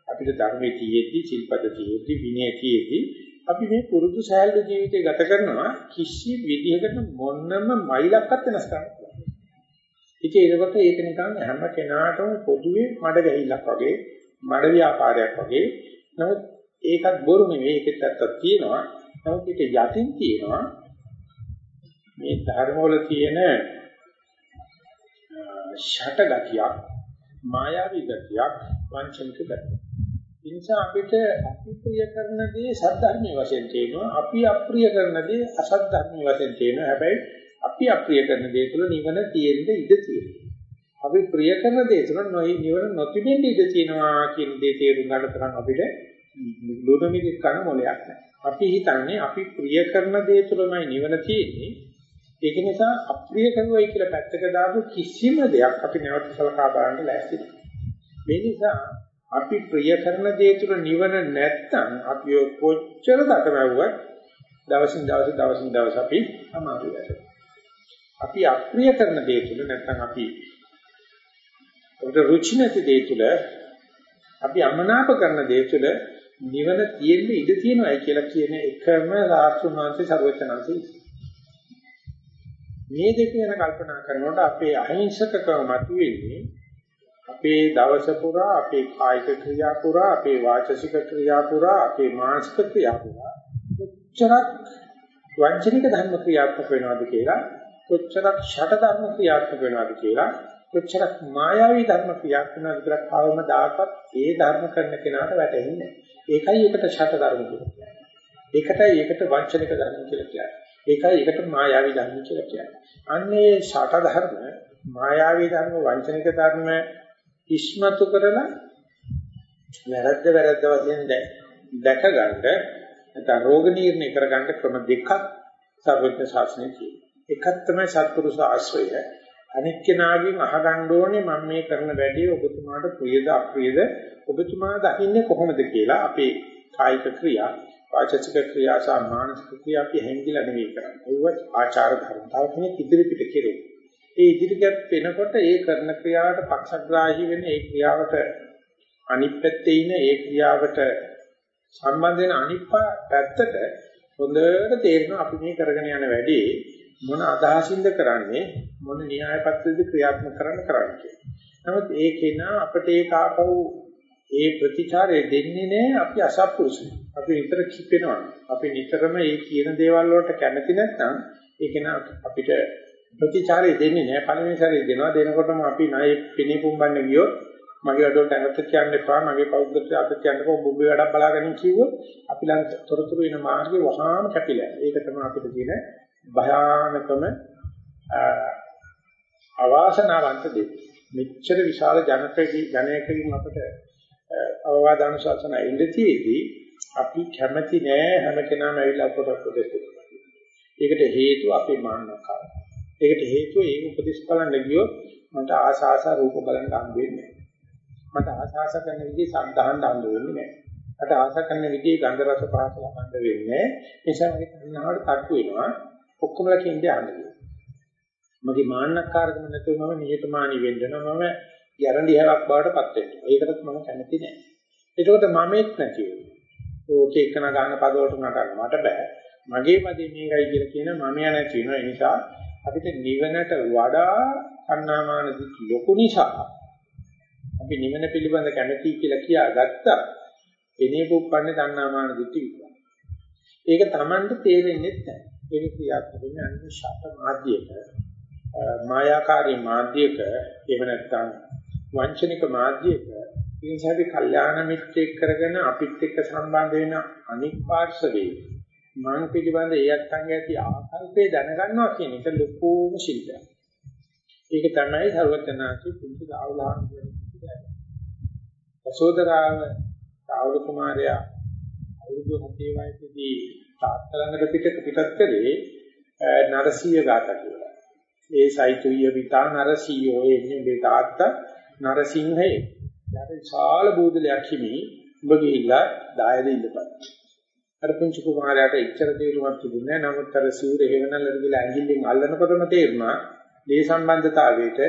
අපිට ධර්මයේ තියෙද්දි, සිල්පද තියෙද්දි, විනය තියෙද්දි අපි මේ පුරුදු සෑහළු ජීවිතය ගත කරනවා කිසි විදිහකට මොනම මයිලක්වත් වෙනස් කරන්න බෑ. ඉතින් ඒකට ඒක නිකන් හැම කෙනාටම පොදුවේ මඩ ගැහිල්ලක් වගේ, මඩ ව්‍යාපාරයක් වගේ. නමුත් ඒකත් බොරු නෙවෙයි ඒකෙත් ඇත්තක් තියෙනවා. නමුත් ඒක යටින් තියෙනවා මේ ධර්මවල තියෙන ෂට ගතියක් මායාවී ගතියක් වංචනික ගතියක්. ඒ නිසා අපිට අප්‍රිය කරන දේ සද්ධර්මයේ වශයෙන් තියෙනවා අපි අප්‍රිය කරන දේ අසද්ධර්මයේ වශයෙන් තියෙනවා. හැබැයි අපි අප්‍රිය කරන දේ තුළ නිවන තියෙන්න ඉඩ තියෙනවා. අපි ප්‍රිය කරන දේ තුළ නොයි නිවන නොතිබෙන්න ඉඩ තියෙනවා කියන දේ තේරුම් ගන්න තරම් අපිට ලුණු කරන මොලයක් නැහැ. අපි හිතන්නේ අපි ප්‍රිය කරන දේ තුළමයි නිවන තියෙන්නේ. ඒක නිසා අප්‍රිය කරුවයි කියලා පැත්තක දාපු කිසිම දෙයක් අපි නැවත සලකා බලන්න ලෑස්ති මේ නිසා අපි ප්‍රිය කරන දේ තුළ නිවන නැත්තම් අපි කොච්චර දකමැව්වත් දවසින් දවස දවසින් දවස අපි අමාරු වෙනවා. අපි අප්‍රිය කරන දේ තුල නැත්නම් අපි උද රුචි නැති දේ තුල අපි අමනාප කරන දේ තුල නිවන තියෙන්න ඉඩ තියෙනවායි කියලා කියන එකම සාස්ෘණාන්තේ ਸਰවචනන්සේ මේ දෙක ගැන කල්පනා කරනකොට අපේ අහිංසකකම මතුවෙන්නේ අපේ දවස පුරා අපේ කායික ක්‍රියා පුරා අපේ වාචසික ක්‍රියා පුරා අපේ මානසික ක්‍රියා පුරා. උච්චරක් වංචනික ධර්ම ක්‍රියාත්මක වෙනවාද කියලා කොච්චරක් ෂට ධර්ම ක්‍රියාත්මක වෙනවද කියලා කොච්චරක් මායාවී ධර්ම ක්‍රියාත්මක වෙනවද කියලා කවමදාකවත් ඒ ධර්ම කරන කෙනාට වැටහෙන්නේ නැහැ. ඒකයි ඒකට ෂට ධර්ම කියන්නේ. ඒකටයි ඒකට වංචනික ධර්ම කියලා කියන්නේ. ඒකයි ඒකට මායාවී ධර්ම කියලා කියන්නේ. අන්නේ ෂට ධර්ම, මායාවී ධර්ම, වංචනික ධර්ම ඉස්මතු කරලා වැරද්ද වැරද්ද වශයෙන් දැක ගන්න නැත්නම් රෝග නිర్ణය කරගන්න ක්‍රම දෙකක් සර්වඥ ශාස්ත්‍රයේ තියෙනවා. එකක් තමයි සත්පුරුෂ ආශ්‍රය. අනික් කෙනාගෙන් අහගන්න ඕනේ මම මේ කරන වැඩේ ඔබතුමාට ප්‍රියද අප්‍රියද ඔබතුමා දකින්නේ කොහොමද කියලා අපේ කායික ක්‍රියා වාචික ක්‍රියා සහ මානසික ක්‍රියා අපි හැංගිලා නෙවෙයි කරන්නේ. ඒවත් ආචාර ධර්ම. තව කෙනෙක් ඉදිරිපිට කෙරේ. ඒ ඉදිරියට වෙනකොට ඒ කරන ක්‍රියාවට පක්ෂග්‍රාහී වෙන ඒ ක්‍රියාවට අනිත් පැත්තේ ඉන ඒ ක්‍රියාවට සම්බන්ධ වෙන අනිත් පැත්තට හොඳට තේරෙනවා අපි මේ කරගෙන යන වැඩේ මොන අදහසින්ද කරන්නේ මොන න්‍යාය පත්‍රයද ක්‍රියාත්මක කරන්න කරන්නේ. නමුත් ඒ කෙනා අපිට ඒක ආපහු ඒ ප්‍රතිචාරය දෙන්නේ නැහැ අපි අසත්පුරුෂයි. අපි නිතර කිපෙනවා. අපි නිතරම ඒ කියන දේවල් වලට කැමති නැත්නම් ඒක න අපිට ප්‍රතිචාරය දෙන්නේ නැහැ පළවෙනි සැරේ දෙනවා දෙනකොටම අපි ණය පිණි පුම්බන්න ගියොත් මගේ වැඩවලට අනත කියන්න එපා මගේ පෞද්ගලික අත කියන්න එපා බුබ්බේ වැඩක් බලාගෙන කිව්වොත් අපි ළඟ තොරතුරු වෙන මාර්ගේ වහාම කැපිලා ඒක තමයි අපිට තියෙන භයානකම අවාසනාවන්ත දෙයක් මෙච්චර විශාල ජනකකී ජනයකකින් අපිට අවවාද අනුශාසන ඉඳතියේදී අපි කැමති නෑ හැම කෙනාම ඇවිල්ලා අපට උපදෙස් දෙන්න. ඒකට හේතුව අපේ මාන්නකාරය. ඒකට හේතුව ඒ උපදෙස් බලන්න ගියොත් මට ආසාස රූප බලන්න හම්බ වෙන්නේ නෑ. මට ආසාස කරන විදිහේ සම්දහන් හම්බ වෙන්නේ නෑ. මට ආස කරන විදිහේ ගන්ධ රස පහස ලබන්න වෙන්නේ නෑ. ඒ නිසා මගේ තණ්හාවට තට්ටු වෙනවා. ඔක්කොමලා කියන්නේ අහන්නේ. මගේ මාන්නකාරකම නැතුව මම නිහතමානී වෙන්න මම ගැරන්ටි හැවක් බවට පත් වෙනවා. ඒකටත් මම කැමති නෑ. ඒකෝට මමෙත් නැති වෙනවා. ඕක එකන ගන්න පදවලට නටන්න මට බෑ. මගේ පදේ මේකයි කියලා කියන මම ය නැති වෙනවා. ඒ නිසා අපිට නිවනට වඩා අන්නාමාන දිට්ඨි ලොකු නිසා අපි නිවන පිළිබඳ කැමැති කියලා කියාගත්තා. එනේ පුප්පන්නේ තණ්හාමාන දිට්ඨි විතරයි. ඒක Tamanට තේරෙන්නේ නැහැ. ඒක ක්‍රියාත්මක වෙන්නේ අන්න ශාත මාධ්‍යයක මායාකාරී මාධ්‍යයක එහෙම නැත්නම් වංචනික මාධ්‍යයක ඉන්සාවේ කල්යාණ මිත්‍රෙක් කරගෙන අපිත් එක්ක සම්බන්ධ වෙන අනික් පාර්ශවයේ මං පිළිබඳ ඒ අත්ංගය ඇති ආකල්පේ දැනගන්නවා කියන එක ලොකුම ශිල්පයක්. ඒක තමයි සර්වඥාචි පුංචි දාවලාන් කියන්නේ. යසෝදරාව දාවල කුමාරයා අවුරුදු 7 වයසේදී තාත්තා ළඟට පිට පිටත් කරේ නරසීය ගාථා කියලා. ඒ සයිතුය විතා නරසීයෝ එන්නේ මේ තාත්තා නරසිංහේ යට විශාල බෝධලයක් හිමි ඔබ ගිහිල්ලා දායද ඉඳපන්. අර පුංචි කුමාරයාට එච්චර තේරුමක් තිබුණේ නැහැ. නමුත් අර සූර්ය හේවනල්ලට ගිහලා ඇඟිල්ලෙන් අල්ලනකොටම තේරුණා මේ සම්බන්ධතාවයට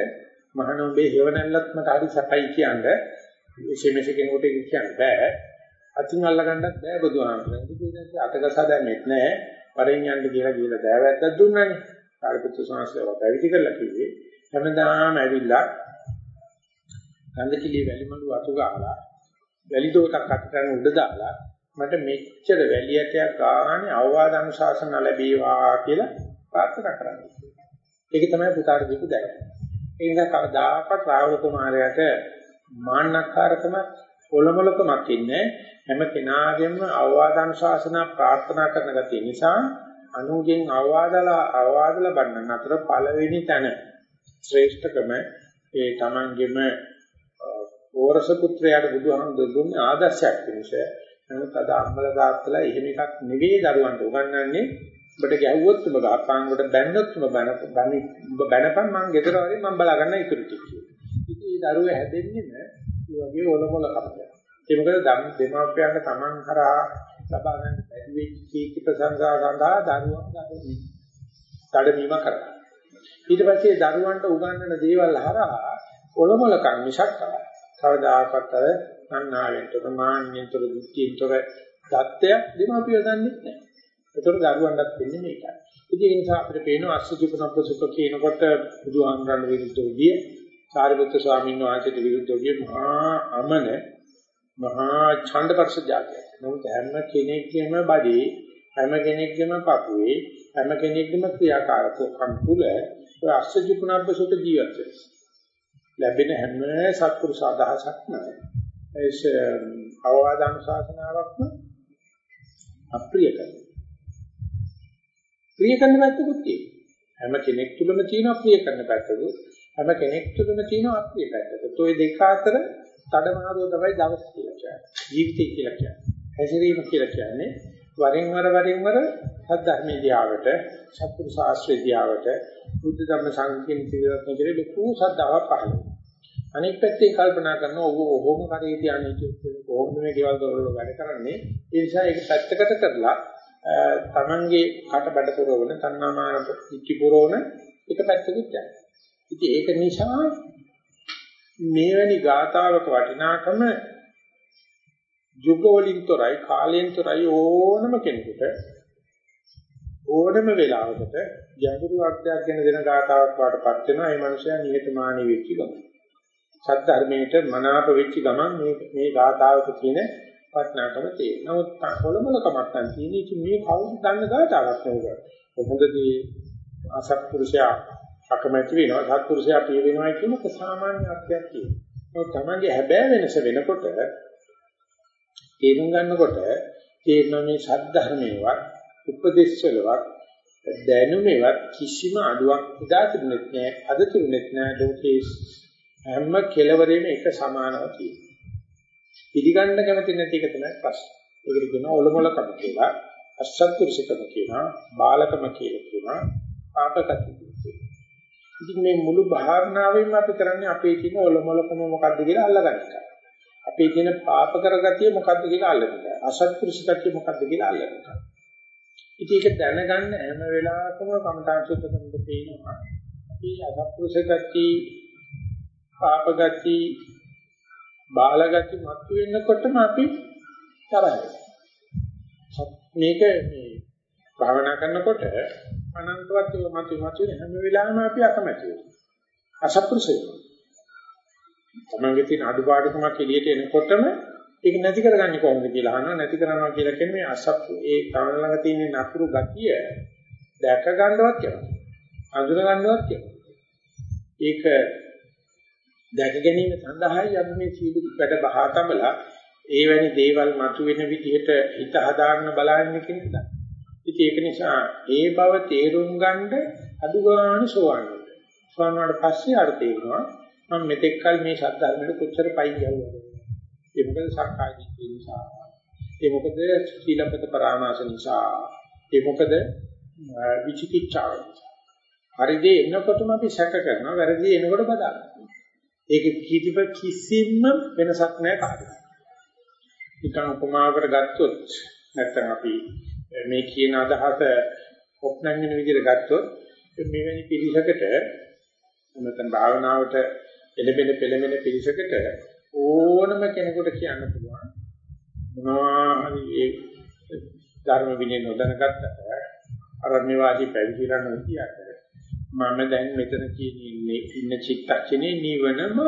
මහණෝඹේ හේවනල්ලත් මට හරි සැපයි කියන්නේ. එසේමෙස කෙනෙකුට කියන්න බෑ. අතින් අල්ල ගන්නත් බෑ බුදුහාමුදුරනේ. බුදුදහමේ අතකසා දැම්මෙත් නෑ. වරෙන් යන්න කියලා කියලා දෑවැද්දක් දුන්නානේ. කාර්යපුත්‍ර සංස්කෘතිය පැවිදි කරලා කිව්වේ හැමදාම ඇවිල්ලා ගන්ධකිලිය වැලිමලු අතු ගාලා වැලි දෝටක් අතට උඩ දාලා මට මෙච්චර වැලියටයක් ගානේ අවවාද අනුශාසන ලැබේවා කියලා ප්‍රාර්ථනා කරන්නේ. ඒක තමයි පුතාට දීපු දැන. ඒ නිසා කවදාකවත් රාහුල කුමාරයාට මාන්නක්කාරකම ඔලොමලකමක් ඉන්නේ හැම කෙනාගේම අවවාද අනුශාසන ප්‍රාර්ථනා කරන ගතිය නිසා අනුගෙන් අවවාදලා අවවාද ලබන්න අතර පළවෙනි තැන ශ්‍රේෂ්ඨකම ඒ තමන්ගෙම ඕරස පුත්‍රයාට බුදුහාමුදුරු දුන්නේ ආදර්ශයක් වෙනස. නමුත් අද අම්මල තාත්තලා එහෙම එකක් නෙවෙයි දරුවන්ට උගන්වන්නේ. ඔබට ගැහුවොත් ඔබ ගාපාන් කොට බැන්නොත් ඔබ බැන බැනි ඔබ බැනපන් මං ගෙදර වගේ මං බලා ගන්න ඉතුරු ටික. ඉතින් මේ දරුවා හැදෙන්නේම මේ වගේ ඔලොමල කරදර. ඒ මොකද දෙමාපියන්ට Taman කරා ලබා ගන්න බැරි වෙච්ච කීර්ති ප්‍රශංසා සඳහා දරුවන් ගන්න තඩමීම කරා. ඊට පස්සේ දරුවන්ට උගන්වන දේවල් හරහා ඔලොමලකම් මිසක් කවදාකවත් අර සංනාවෙන්තර මාන්නෙන්තර දුක්ඛයෙන්තර தත්ත්වයක් දෙමාපිය දන්නේ නැහැ. ඒතර දරුවන්ටත් වෙන්නේ මේකයි. ඉතින් ඒ නිසා අපිට පේනවා අසුචි පුනප්පසුක කියනකොට බුදුහාමරණ විරුද්ධව ගිය සාරිපුත්‍ර ස්වාමීන් වහන්සේට විරුද්ධව ගිය මහා අමන මහා ඡන්දපර්ශ જાතිය. නමුත් හැම කෙනෙක්ගේම බඩේ හැම කෙනෙක්ගේම පපුවේ හැම කෙනෙක්ගේම ක්‍රියාකාරකම් තුළ අසුචි පුනප්පසුක ජීවත් වෙනවා. ලැබෙන හැම සත්පුරුෂ අදහසක්ම ඒ අවවාද අනුශාසනාවක්ම අප්‍රිය කරනවා. ප්‍රිය කරන පැත්තකුත් තියෙනවා. හැම කෙනෙක් තුළම තියෙන අප්‍රිය කරන පැත්තකුත් හැම කෙනෙක් තුළම තියෙන අප්‍රිය පැත්තකුත්. ওই දෙක අතර තඩමාරුව තමයි දවස කියලා කියන්නේ. ජීවිතය කියලා කියන්නේ. හැසිරීම කියලා කියන්නේ වරින් වර වරින් වර සද්ධර්මයේ දියාවට, සත්පුරුෂ ආශ්‍රය දියාවට, බුද්ධ ධර්ම සංකීර්ණ පිළිවෙත් කෙරේ ලොකු ශ්‍රද්ධාවක් පහළ වෙනවා. අනෙක් පැත්තෙන් කල්පනා කරනවා ඔබ ඔහොම කරේ තියන්නේ කියන්නේ කොහොමද මේ ගෙවල් දොරවල් වැඩ කරන්නේ ඒ නිසා ඒක පැත්තකට කරලා තමන්ගේ කට බඩ පුරවන තණ්හාමාන පිච්චි පුරවන එක පැත්තකුත් යනවා ඉතින් ඒක නිසා මේවැනි ගාතාවක වටිනාකම යුග වලින් තොරයි කාලයෙන් තොරයි ඕනම කෙනෙකුට ඕනම වෙලාවකට ගැඹුරු අර්ථයක් ගැන දෙන ගාතාවක් වඩපත් වෙනවා ඒ මනුස්සයා නිහතමානී වෙච්ච ගමන්. සත්‍ය මනාප වෙච්ච ගමන් මේ මේ ගාතාවක තියෙන වටිනාකම තේරෙනවා. නමුත් කොළමල කමක් නැති ඉතින් මේ කවුද දන්න ගාතාවක් නෙවෙයි. කොහොමදදී අසත්පුරුෂයා අකමැති වෙනවා සත්පුරුෂයා ප්‍රිය වෙනවා කියන එක සාමාන්‍ය අර්ථයක් තියෙනවා. තමන්ගේ හැබෑ වෙනස වෙනකොට තේරුම් ගන්නකොට තේරෙන මේ සද්ධර්මේවත් උපදේශවලවත් දැනුමේවත් කිසිම අඩුවක් ඉදා තිබුණෙත් නෑ අද තිබුණෙත් නෑ ලෝකේ හැම කෙලවරේම එක සමානව තියෙනවා. පිළිගන්න කැමති නැති එක තමයි ප්‍රශ්න. ඒකට කියනවා ඔලොමලකම කියලා, අසත්පුරුෂකම කියනවා, බාලකම කියලා කියනවා, පාපකති කියනවා. ඉතින් මේ මුළු භාවනාවෙන්ම අපි කරන්නේ අපේ තියෙන ඔලොමලකම මොකද්ද කියලා අල්ලගන්න එක. අපේ තියෙන පාප කරගතිය මොකද්ද කියලා අල්ලගන්න. අසත්පුරුෂකතිය මොකද්ද කියලා අල්ලගන්න. ඉතින් ඒක දැනගන්න හැම වෙලාවකම කමඨාන් සුද්ධ කරනකොට පේනවා. අපි අසත්පුරුෂකතිය පාප ගති බාල ගති මතු වෙනකොටම අපි තරහයි. මේක මේ භාවනා කරනකොට අනන්තවත් මතු මතු වෙන හැම වෙලාවෙම අපි අකමැති වෙනවා. අසත්පුරුෂය. තමන්ගේ තියෙන අඩුපාඩුකමක් එළියට එනකොටම ඒක නැති කරගන්නේ කොහොමද කියලා අහනවා නැති කරනවා කියලා කියන්නේ මේ අසත් ඒ තමන් ළඟ තියෙන නපුරු ගතිය දැක ගන්නවත් කියලා. අඳුර ගන්නවත් කියලා. ඒක දැක ගැනීම සඳහායි අපි මේ සීල වැඩ බහා තබලා ඒ වැනි දේවල් මතුවෙන විදිහට හිත හදාගන්න බලන්නේ කියන එක. ඉතින් ඒක නිසා ඒ බව තේරුම් ගන්න අඩු ගන්න සෝවන් වෙනවා. සෝවන් වුණාට පස්සේ අර තේරෙනවා මම මෙතෙක් කල මේ ශබ්දාර්මයට කොච්චර පයි ගියවද. ඒ මොකද සක්කාය දිට්ඨිය නිසා. ඒ මොකද සීලපත පරාමාස නිසා. ඒ මොකද විචිකිච්ඡාව නිසා. හරිදී එනකොටම අපි සැක කරනවා වැරදි එනකොට බදාගන්නවා. ඒක කිසිම කිසිම වෙනසක් නැහැ කාටවත්. නිකන් උපමාවකට ගත්තොත් නැත්නම් අපි මේ කියන අදහස ඔප්නන් වෙන විදිහට ගත්තොත් මෙවැනි පිළිසකට නැත්නම් භාවනාවට එළබෙන පෙළමෙන පිළිසකට ඕනම කෙනෙකුට කියන්න පුළුවන් මොනවා හරි ඒ ධර්ම විනය නොදැනගත්තට අරණ්‍ය වාසී පැවිදිලා නොකියට මම දැන් මෙතන කියන ඉන්නේ ඉන්න චිත්තක්ෂණේ නිවනම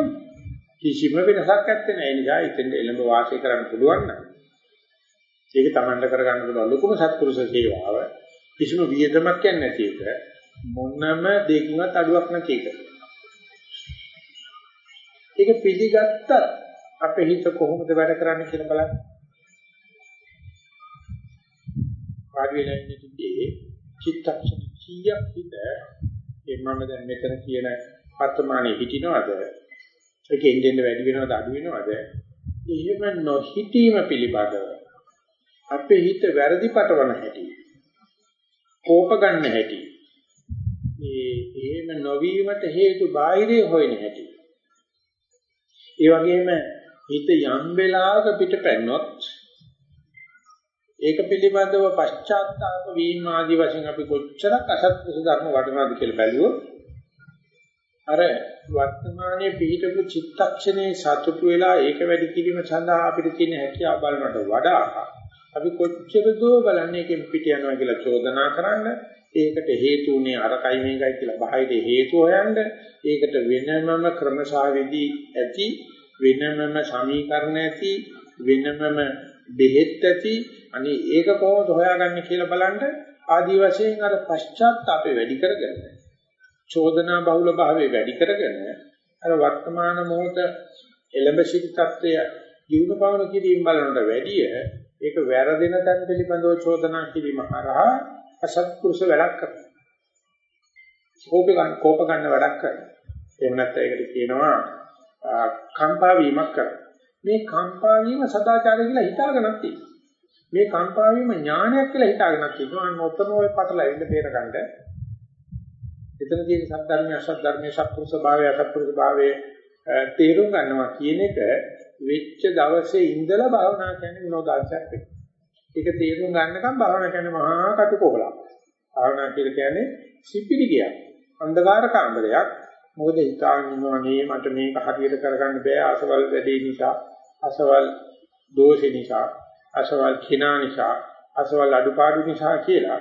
කිසිම වෙනසක් නැත්තේ නෑ. ඒ නිසා ඉතින් එළඹ වාසය කරන්න පුළුවන් නම් ඒක Tamanට කරගන්න පුළුවන් ලොකුම සත්පුරුෂ සේවාව කිසිම වියදමක් යන්නේ නැති එක මොනම දෙයකින්වත් අඩුවක් නැති එක. ඒක පිළිගත්තත් අපේ හිත කොහොමද වැඩ කරන්නේ කියලා බලන්න. වාඩි වෙලා ඉන්නේ චිත්තක්ෂණ කීයක් හිත ඒ මම දැන් මෙතන කියන වර්තමානයේ හිටිනවද? ඒක එන්නේ වැඩි වෙනවද අඩු වෙනවද? එහෙම නොහිතීම පිළිබඳව අපේ හිත වැරදි පටවන හැටි. කෝප ගන්න හැටි. ඒ එහෙම නොවීමට හේතු බාහිරේ හොයන හැටි. ඒ වගේම හිත යම් වෙලාවක පිටපැන්නොත් ඒක පිළිබඳව පශ්චාත්තාප වීම ආදී වශයෙන් අපි කොච්චරක් අසත්පුරුෂ ධර්ම වඩනවද කියලා බැලුවොත් අර වර්තමානයේ පිහිටපු චිත්තක්ෂණේ සතුටු වෙලා ඒක වැඩි කිරීම සඳහා අපිට තියෙන හැකියාව බලනට වඩා අපි කොච්චර දෝ බලන්නේ ඒකෙන් පිට යනවා කියලා චෝදනා කරන්න ඒකට හේතු උනේ අරකයි මේකයි කියලා බාහිර හේතු හොයන්න. ඒකට වෙනමම ක්‍රමශාවිදි ඇති වෙනමම සමීකරණ ඇති වෙනමම බෙහෙත් ඇති. අනේ ඒක කොහොමද හොයාගන්නේ කියලා බලන්න ආදි වශයෙන් අර පශ්චාත්තාපේ වැඩි කරගෙන චෝදනා බහුල භාවයේ වැඩි කරගෙන අර වර්තමාන මොහොත එළඹ සිටි තත්ත්වය ජීවන පවන කිරීම බලනට වැඩිය ඒක වැරදෙන තැන් පිළිබඳව චෝදනා කිරීම හරහා අසත්පුරුෂ වැඩක් කරනවා. කෝප ගන්න කෝප ගන්න වැඩක් කරනවා. එහෙම නැත්නම් ඒකට කියනවා කම්පා වීමක් කරනවා. මේ කම්පා වීම සදාචාරය කියලා හිතාගෙනක් තියෙනවා. මේ කම්පා වීම ඥානයක් කියලා හිතාගෙනක් තියෙනවා. අන්න ඔතන ඔය පටලැවිල්ල බේරගන්න. එතන තියෙන සත්‍යධර්මයේ අසත්‍යධර්මයේ සත්පුරුෂ භාවය අසත්පුරුෂ භාවය තේරුම් ගන්නවා කියන එක වෙච්ච දවසේ ඉඳලා භාවනා කියන්නේ විනෝදාංශයක් වෙනවා. ඒක තේරුම් ගන්නකම් භාවනා කියන්නේ මහා කටුකොලක්. භාවනා කියලා කියන්නේ සිපිරිගයක්. අන්ධකාර කාමරයක්. මොකද හිතාගෙන ඉන්නවා නේ මට මේක හරියට කරගන්න බෑ අසවල් වැඩේ නිසා අසවල් දෝෂ නිසා අසවල් කිනා නිසා අසවල් අඩුපාඩු නිසා කියලා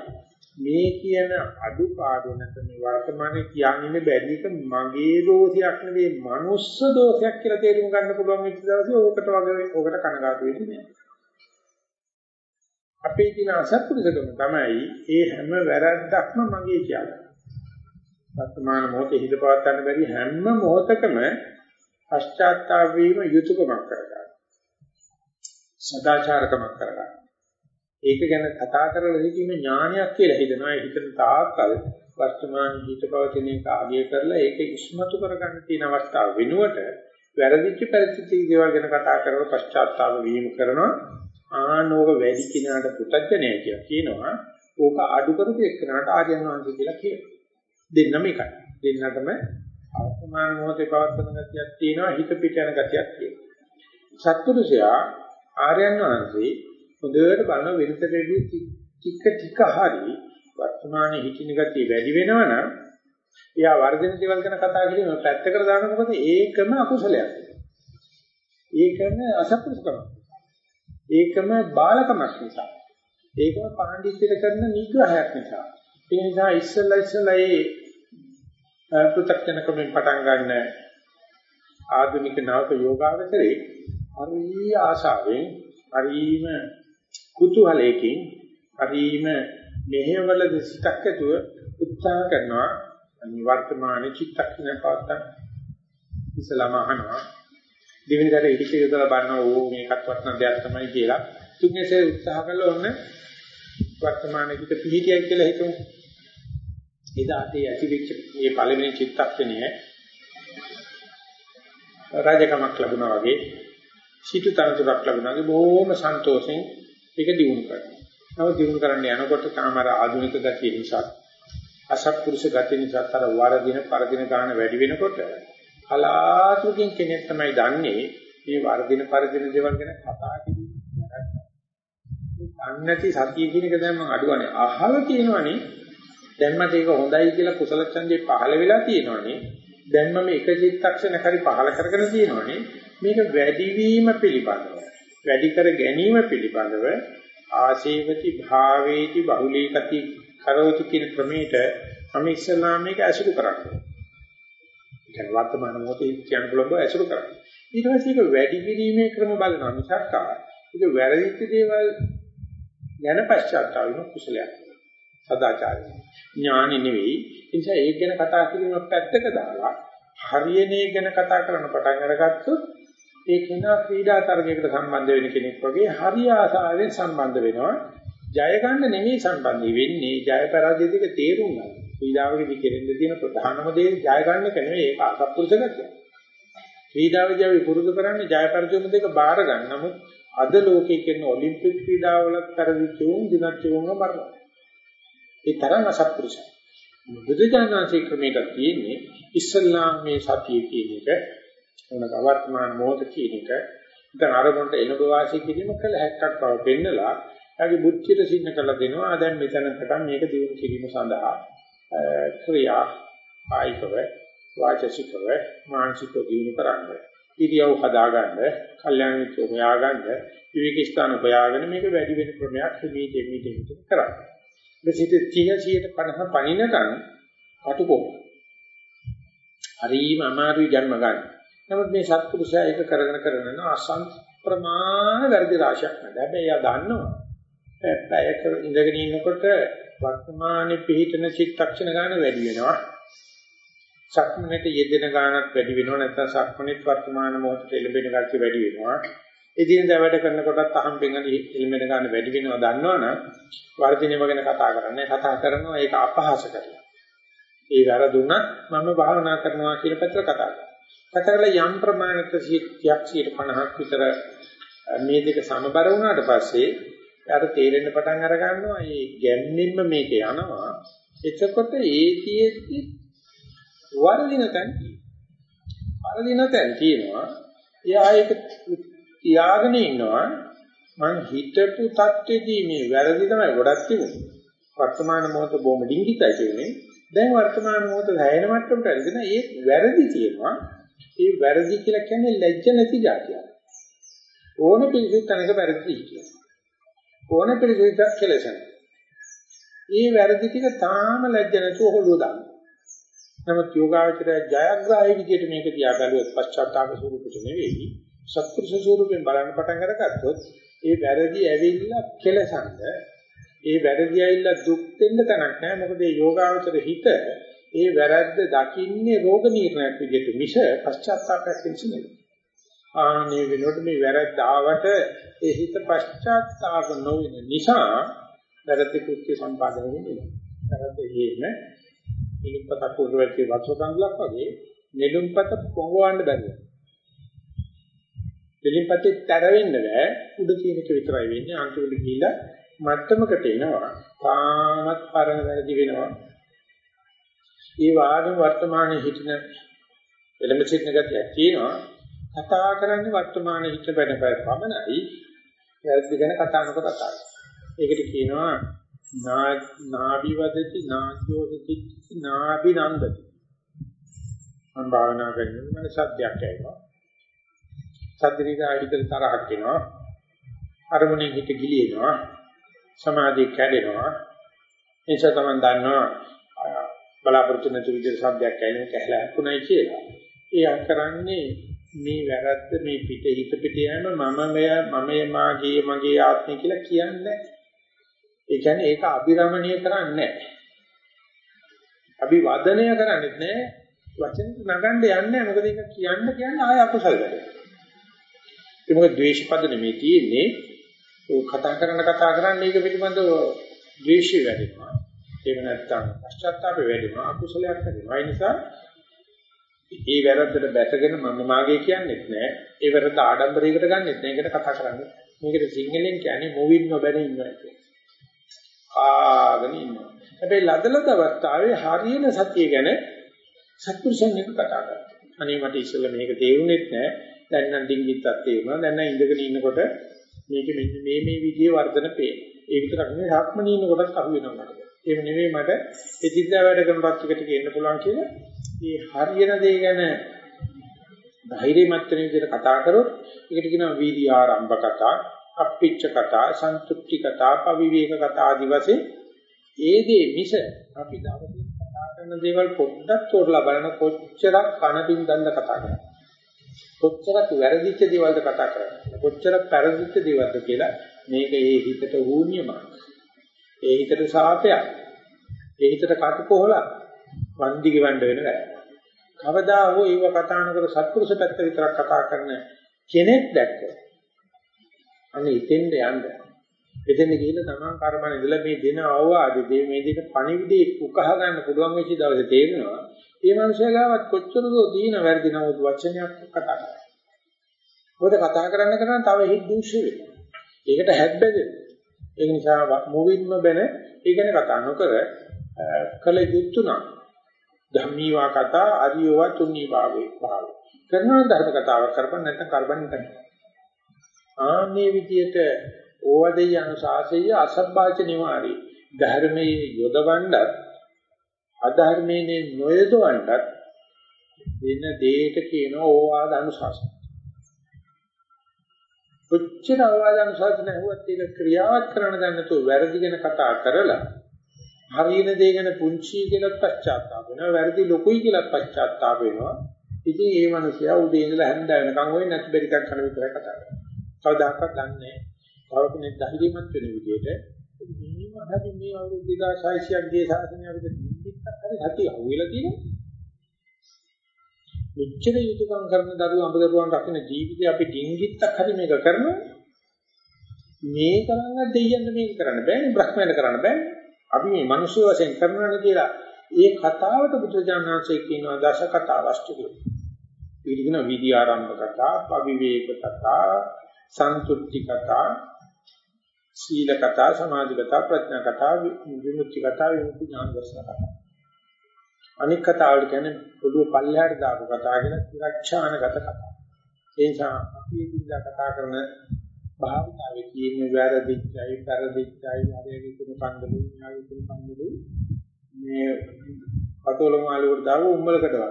මේ කියන අඩුපාඩු නැත්නම් වර්තමානයේ කියන්නේ බැරි එක මගේ දෝෂයක් නෙවෙයි මනුස්ස දෝෂයක් කියලා තේරුම් ගන්න පුළුවන් වෙච්ච දවසේ ඕකට වගේ ඕකට කනගාටු වෙන්නේ නැහැ. අපේ කියන අසත්පුරුෂකම තමයි ඒ හැම වැරද්දක්ම මගේ කියලා. වර්තමාන මොහොතේ හිත පවත් ගන්න බැරි හැම මොහොතකම පශ්චාත්තාප වීම යුතුයකමක් කරගන්න. සදාචාරකමක් කරගන්න. ඒක ගැන කතා කරලා ඉතින් ඥානයක් කියලා හිතනවා. හිතන තාක්කල් වර්තමාන ජීවිත පවතින එක ආගය කරලා ඒක ඉස්මතු කරගන්න තියෙන අවස්ථාව වෙනුවට වැරදිච්ච පරිస్థితి දේවල් ගැන කතා කරව පශ්චාත්තාප වීම කරනවා. ආනෝක වැඩි කිනාට පුතඥය කියලා කියනවා. ඕක අඩු කරපු එක්කනට ආර්යයන් වහන්සේ කියලා කියනවා. දෙන්නම එකයි. දෙන්නටම අවසමාන මොහොතේ පවත්වන ගතියක් තියෙනවා හිත පිට යන ගතියක් තියෙනවා. සත්පුරුෂයා ආර්යයන් වහන්සේ හොඳට බලන වෙනතකදී ටික ටික හරි වර්තමානයේ හිතින ගතිය වැඩි වෙනවා නම් එයා වර්ධන දේවල් ගැන කතා කිරීම පැත්තකට දානකොට ඒකම අකුසලයක්. ඒකම අසත්පුරුෂකමක්. ඒකම බාලකමක් නිසා. ඒකම පාණ්ඩිත්‍යයට කරන නිග්‍රහයක් නිසා. ඒ නිසා ඉස්සෙල්ලා ඉස්සෙල්ලා මේ පෘථග්ජනකමෙන් පටන් ගන්න ආධුනික නාවක යෝගාවචරේ හරි ආශාවෙන් හරිම කුතුහලයෙන් හරිම මෙහෙවල සිතක් ඇතුව උත්සාහ කරනවා. වර්තමාන චිත්තක්ෂණ පාත්තන් ඉස්ලාම අහනවා. දෙවෙනි දර ඉදිරියට යොදලා බලනවා ඕ මේකත් වටන දෙයක් තමයි කියලා. තුන්වෙනිසේ උත්සාහ කළා ඔන්න වර්තමානයේ පිට පිහිටියයි කියලා හිතමු එදාට ඇතිවෙච්ච මේ පළවෙනි චිත්තක්ෂණය රාජකමක් ලැබුණා වගේ සිටු තනතුරක් ලැබුණා වගේ බොහොම සන්තෝෂෙන් ඒක දිනු කරනවා. නව දිනු කරන්න යනකොට තමයි ආධුනික ගතිය නිසා අසත්පුරුෂ ගතිය නිසා තර වරදින පරදින ගන්න වැඩි වෙනකොට කලාතුරකින් කෙනෙක් තමයි දන්නේ මේ වරදින පරදින දේවල් ගැන කතා කිරීම. අන්නති සතිය කියන එක දැන් මම අඩුවනේ. අහල තියෙනවනේ. දැන් මට ඒක හොඳයි කියලා කුසල ඡන්දේ පහළ වෙලා තියෙනවනේ. දැන් මම එක චිත්තක්ෂණ හරි පහළ කරගෙන තියෙනවනේ. මේක වැඩිවීම පිළිබඳව. වැඩි කර ගැනීම පිළිබඳව ආශේවති භාවේති බහුලීකති කරෝති කියන ක්‍රමයට මම ඉස්සලා මේක අසුරු කරන්නේ. ඒ වර්තමාන මොහොතේ කියන බලබ අසුරු කරන්නේ. ඊට පස්සේ ඒක වැඩි කිරීමේ ක්‍රම බලනවා මිසක් ආ ඒක වැරදිච්ච දේවල් ගැන පශ්චාත්තාප වෙන කුසලයක්. සදාචාරය. ඥානෙ නෙවෙයි. ඒ නිසා ඒක ගැන කතා කිරීම පැත්තක දාලා හරියනේ ගැන කතා කරන පටන් අරගත්තොත් ඒ කෙනා ක්‍රීඩා තරගයකට සම්බන්ධ වෙන කෙනෙක් වගේ හරි ආසාවෙන් සම්බන්ධ වෙනවා. ජය ගන්න නෙමෙයි සම්බන්ධ වෙන්නේ ජය පරාජය දෙක තේරුම් ගන්න. ක්‍රීඩාවකදී කෙරෙන්න තියෙන ප්‍රධානම දේ ජය ගන්න එක නෙවෙයි ඒක අසත්පුරුෂ ගතිය. ක්‍රීඩාවේදී අපි පුරුදු කරන්නේ ජය පරාජය දෙක බාර ගන්න. නමුත් අද ලෝකයේ කියන ඔලිම්පික් ක්‍රීඩාවලත් තරදිචුම් දිනච්චුම්ම මරනවා. ඒ තරම් අසත්පුරුෂයි. බුදුජානනාංශේ ක්‍රමයක තියෙන්නේ ඉස්ලාම් මේ සතිය කියන එක මොනක වර්තමාන මොහොත කියන එක දැන් අරමුණට එළඹ වාසය කිරීම කළ හැක්කක් බව පෙන්නලා එයාගේ බුද්ධියට සින්න කරලා දෙනවා දැන් මෙතන පටන් මේක දියුණු කිරීම සඳහා ක්‍රියා ආයිකව වාචසිකව මානසිකව දියුණු කරන්න ඉරියව් හදාගන්න කල්යාණ මිත්‍ර හොයාගන්න විවේක ස්ථාන හොයාගෙන මේක වැඩි වෙන ක්‍රමයක් මේ දෙමි දෙමි කරන්න. මෙසිට 30 50 පණිනකන් කටුකොම. හරිම අමාරුයි ජන්ම ගන්න. නමුත් මේ සත්පුරුෂයා ඒක කරගෙන කරගෙන යන අසං ප්‍රමාණ වැඩි රාශියක් නේද. හැබැයි එයා දන්නවා. පැයක ඉඳගෙන ඉන්නකොට වර්තමානයේ පිහිටන චිත්තක්ෂණ ගන්න වැඩි වෙනවා. සක්මනට යෙදෙන ගානක් වැඩි වෙනවා නැත්නම් සක්මනේත් වර්තමාන මොහොතේ එළඹෙන ගතිය වැඩි වෙනවා. එදිනෙදා වැඩ කරනකොටත් අහම්බෙන් එළඹෙන ගාන වැඩි වෙනවා දන්නවනම් වර්ධිනේම ගැන කතා කරන්නේ කතා කරනවා ඒක අපහාස කරනවා. ඒ වැරදුනත් මම භාවනා කරනවා කියන පැත්තට කතා කරනවා. කතරල යම් ප්‍රමාණයක 100ක් 50ක් විතර මේ දෙක සමබර වුණාට පස්සේ යාට තේරෙන්න පටන් අර ගන්නවා. මේ ගැම්මෙන්ම මේක යනවා. එතකොට ඒතියෙදි වරදින තැන් වරදින තැන් තියෙනවා. එයා ඒක තියාගෙන ඉන්නවා. මං හිතපු தත්ත්වෙදී මේ වැරදි තමයි ගොඩක් තිබුණේ. වර්තමාන මොහොත බොහොම ඩිංගිතයි කියන්නේ. දැන් වර්තමාන මොහොත හැයෙන මට්ටමට ඇවිදින ඒ වැරදි තියෙනවා ඒ වැරදි කියලා කියන්නේ ලැජ්ජ නැති જાතියක්. ඕන පිළිසිත තැනක වැරදි කියනවා. ඕන පිළිසිත කෙලසන. ඒ වැරදි ටික තාම ලැජ්ජ නැතුව හොලුව දානවා. නමුත් යෝගාවචරය ජයග්‍රාහී විදියට මේක දිහා බැලුවොත් පශ්චාත්තාප ස්වරූපෙට නෙවෙයි සත්පුරුෂ ස්වරූපෙන් බලන්න පටන් අරගත්තොත් ඒ වැරදි ඇවිල්ලා කෙලසන්ද ඒ වැරදි ඇවිල්ලා දුක් දෙන්න තැනක් නැහැ මොකද මේ යෝගාවචර හිත ඒ වැරද්ද දකින්නේ රෝග නිర్ణයක් විදිහට මිස පශ්චාත්තාපයක් නෙවෙයි. ආනේ වෙනකොට මේ වැරද්ද ආවට ඒ හිත පශ්චාත්තාප නොවන නිසා වැරද්ද කෘත්‍ය සම්පාදනය වෙනවා. වැරද්ද හේම නිලුම්පත පුරවැටි වතුර කඳුලක් වගේ නිලුම්පත පොඟවන්න බැහැ. නිලුම්පතේ තර වෙන්න බෑ උඩ තියෙන එක විතරයි වෙන්නේ අන්තිමට ගිහිල්ලා මට්ටමකට එනවා. තාමත් පරණ වැරදි වෙනවා. ඒ වාගම වර්තමානයේ හිටින එළඹ සිටින ගතියක් තියෙනවා. කතා කරන්නේ වර්තමානයේ හිට බැන බැ පමණයි. වැරදි ගැන කතා නොකර කතා කරනවා. ඒකට කියනවා නාභිවදති නාජ්‍යෝදති නාභිනන්දති. මම භාවනා කරනකොට මට සත්‍යයක් ඇහෙනවා. සත්‍විකා හිතේ තරහක් එනවා. අරමුණේ හිත ගිලිනවා. සමාධිය කැඩෙනවා. එනිසා තමයි දන්නවා බලාපොරොත්තු නැති විදිහට සද්දයක් ඇහෙන කැහලා හකුණයි කියලා. ඒ කරන්නේ මේ වැරද්ද මේ පිට හිත පිට යෑම මම මෙය මම මාගේ මගේ ආත්මය කියලා කියන්නේ ඒ කියන්නේ ඒක අභිරමණීය කරන්නේ නැහැ. අභිවදනය කරන්නේ නැහැ. වචන නගන්න යන්නේ මොකද ඒක කියන්න කියන්නේ ආය අකුසල වැඩ. ඒක මොකද ද්වේෂ පද නෙමෙයි තියෙන්නේ. ਉਹ කතා කරන කතා කරන්නේ ඒක පිළිබඳව ද්වේෂය වැඩිනවා. ඒක නැත්තම් පශ්චාත්තාපය වැඩිනවා. අකුසලයක් වැඩිනවා. ඒ නිසා ඒ වැරද්දට බැසගෙන මම මාගේ කියන්නේත් නෑ. ඒ වැරද්ද ආඩම්බරයකට ගන්නෙත් නෑ. ඒකට කතා කරන්නේ. මේකට සිංහලෙන් කියන්නේ මොවින් නොබැන ඉන්නවා කියන්නේ. ආගෙන ඉන්නවා. හැබැයි ලදලද අවස්ථාවේ හරියන සතිය ගැන සත්පුරුෂයන් එක කතා කරනවා. අනේ මට ඉස්සෙල්ලා මේක තේරුණෙත් නෑ. දැන් නම් ඩිංගිත්තක් තේරුණා. දැන් නම් ඉඳගෙන ඉන්නකොට මේක මෙන්න මේ මේ විදිහේ වර්ධන පේනවා. ඒ විතරක් නෙවෙයි ආත්මනීන කොටස් අහු වෙනවා මට. ඒක නෙවෙයි මට එදිනදා වැඩ කරනවත් ටික ටික එන්න පුළුවන් කියලා මේ හරියන දේ ගැන ධෛර්යමත් වෙන විදිහට කතා කරොත් ඒකට කියනවා වීර්ය ආරම්භ කතා, අප්පිච්ච කතා, සන්තුෂ්ටි කතා, පවිවේක කතා ආදි වශයෙන් ඒ දේ මිස අපි දවසේ කතා කරන දේවල් පොඩ්ඩක් තෝරලා බලන කොච්චරක් කනපින් දන්න කතා කරනවා. කොච්චරක් වැරදිච්ච දේවල්ද කතා කරන්නේ? කොච්චරක් පෙරදිච්ච දේවල්ද කියලා මේක ඒ හිතට වූනියමක් ඒ හිතට සාපයක්. ඒ හිතට කටකොහලක් වන්දි ගෙවන්න වෙන වැඩ. කවදා හෝ ඒව කතා නොකර සත්පුරුෂ පැත්ත විතරක් කතා කරන කෙනෙක් දැක්කොත් අනේ ඉතින්ද යන්න. එතන ගිහිල්ලා තමන් කර්මණ ඉඳලා මේ දෙන අවවාදේ මේ දෙක පණිවිඩේ උකහා ගන්න පුළුවන් වෙච්ච දවසේ තේරෙනවා ඒ මනුස්සයාගාවත් කොච්චර දෝ දීන වැරදි නමුත් වචනයක් කතා කරනවා. මොකද කතා කරන්න කරන තව හිත දූෂ්‍ය වෙනවා. ඒකට හැබ්බැදෙන. ඒ නිසා මොවින්ම බැන ඒ ගැන කතා නොකර කල යුතුයනම් ධම්මීවා කතා අරියවා තුන්නී භාවේ භාව. කරනවා ධර්ම කතාවක් කරපන් නැත්නම් කරබන් කරනවා. ආන්නේ විදියට ඕවදේ අනුශාසය අසබ්බාච නිවාරි ධර්මයේ යොදවන්නත් අධර්මයේ නොයදවන්නත් වෙන දෙයක කියන ඕවාද අනුශාසන. කොච්චර ඕවාද අනුශාසන ඇහුවත් ඒක ක්‍රියාවත් කරන්න දැන් නැතුව වැරදි ගැන කතා කරලා හරියන දේ ගැන පුංචි කියලා පශ්චාත්තාප වෙනවා වැරදි ලොකුයි කියලා පශ්චාත්තාප වෙනවා. ඉතින් ඒ මනුස්සයා උදේ ඉඳලා හැන්ද වෙනකන් ওই නැති බැරි එකක් කරන විතරයි කතා කරන්නේ. කවදාකවත් දන්නේ නැහැ. තව කෙනෙක් ධෛර්යමත් වෙන විදිහට මේව හරි මේ අවුරුදු 2600ක් ගේ සාසනය අපිට දික්කක් හරි ඇති අහුවෙලා තියෙනවා. මෙච්චර යුතුයකම් කරන දරුවෝ අඹ දරුවන් රකින්න ජීවිතේ අපි ඩිංගිත්තක් හරි මේක කරනවා. මේ කරන්න දෙයියන්න මේක කරන්න බෑනේ බ්‍රහ්මයන්ට කරන්න බෑනේ. අපි මේ මිනිස්සු වශයෙන් කරනවානේ කියලා ඒ කතාවට බුදුජානනාංශයේ කියනවා දශ කතා වස්තු කියලා. ඊළඟ විදි ආරම්භ කතා, පවිවේක කතා, සන්තුට්ටි කතා, සීල කතා, සමාධි කතා, ප්‍රඥා කතා, විමුක්ති කතා, විමුක්ති ඥාන දර්ශන කතා. අනික් කතාවල කියන්නේ පොදුව පල්ලෙහාට දාපු කතා කියන විරක්ෂානගත කතා. ඒ නිසා අපි ඉඳලා කතා කරන භාවිතාවේ කියන්නේ වැරදිච්චයි, පෙරදිච්චයි, හරියට කියන කන්දලු, න්යාය කියන කන්දලු මේ පතෝල මාළුවට දාව උම්මලකට වගේ.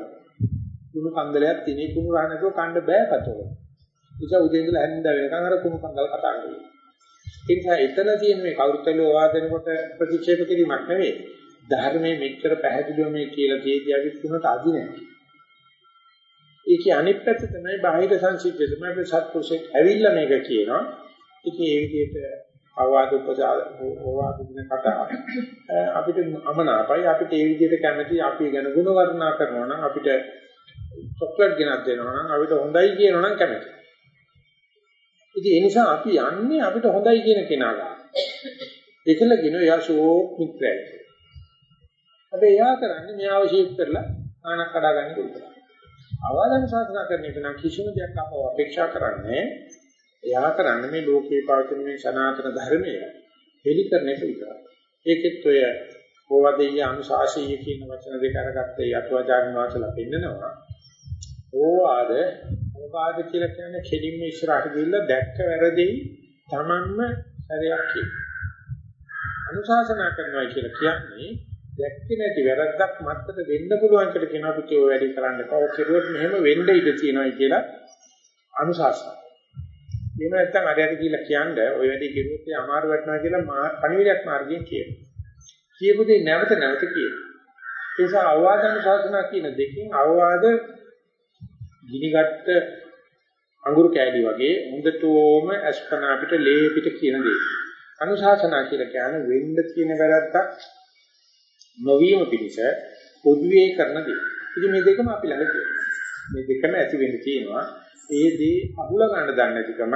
කුණු කන්දලයක් තිනේ කුණු රහ නැතුව කන්න බෑ පතෝල. ඒක උදේ ඉඳලා හැන්ද වෙනකන් අර කුණු කන්දල කතා කරනවා. ඒ නිසා එතන තියෙන මේ කවුරුතලෝ වාදනකොට ප්‍රතික්ෂේප කිරීමක් නෙවෙයි. ධර්මයේ මෙච්චර පැහැදිලිව මේ කියලා තියෙද්දී අපි තුනට අදි නැහැ. ඒකේ අනිත් පැත්ත තමයි බාහිර සංසිද්ධිය තමයි අපි සත්පුරුෂෙක් ඇවිල්ලා මේක කියනවා. ඉතින් ඒ විදිහට අවවාද උපසාර ඕවාද දින කතා අපිට අමනාපයි අපිට ඒ විදිහට කැමති අපි ගැන ගුණ වර්ණනා කරනවා නම් අපිට චොක්ලට් ගෙනත් දෙනවා නම් අපිට හොඳයි කියනවා නම් කැමති. ඉතින් ඒ නිසා අපි යන්නේ අපිට හොඳයි කියන කෙනා ගන්න. ඒකල කියන යශෝ මිත්‍රයයි. හැබැයි එයා කරන්නේ මෙයාව ෂේප් කරලා ආනක් කඩා ගන්න විතරයි. අවවාදන ශාසනා කරන එක නම් කිසිම දෙයක් අපව අපේක්ෂා කරන්නේ එයා කරන්නේ මේ ලෝකේ පවතින මේ සනාතන ධර්මය හෙලි කරන එක විතරයි. ඒකෙත් ඔය ඕවදෙය අනුශාසීය කියන වචන දෙක අරගත්තේ යතුවාචාර්ය වාසලා පෙන්නනවා. ඕවාද ඕවාද කියලා කියන්නේ කෙලින්ම ඉස්සරහට ගිහිල්ලා දැක්ක වැරදි තමන්ම සරයක් කියන. අනුශාසනා කරනවා කියලා කියන්නේ දැක්කේ නැති වැරද්දක් මත්තට දෙන්න පුළුවන් කියලා කියන අපිට ඔය වැඩි කරන්න කව කෙරුවොත් මෙහෙම වෙන්න ඉඩ තියෙනවා කියලා අනුශාසනා. එහෙම නැත්නම් අරයට කියලා කියන්නේ ඔය වැඩි කෙරුවොත් අමාරු වෙනවා කියලා පණිවිඩයක් මාර්ගයෙන් කියනවා. කියපු දේ නැවත නැවත කියනවා. ඒ නිසා අවවාද අනුශාසනා කියන දෙකෙන් අවවාද ගිනිගත්ත අඟුරු කෑලි වගේ හොඳටම අස්පන අපිට ලේ පිට කියන දේ. අනුශාසනා කියලා කියන්නේ වෙන්න තියෙන වැරද්දක් නොවීම පිණිස පොදුවේ කරන දේ. ඉතින් මේ දෙකම අපි ළඟ තියෙනවා. මේ දෙකම ඇති වෙන්න තියෙනවා. ඒ දේ අහුල ගන්න දන්නේ නැතිකම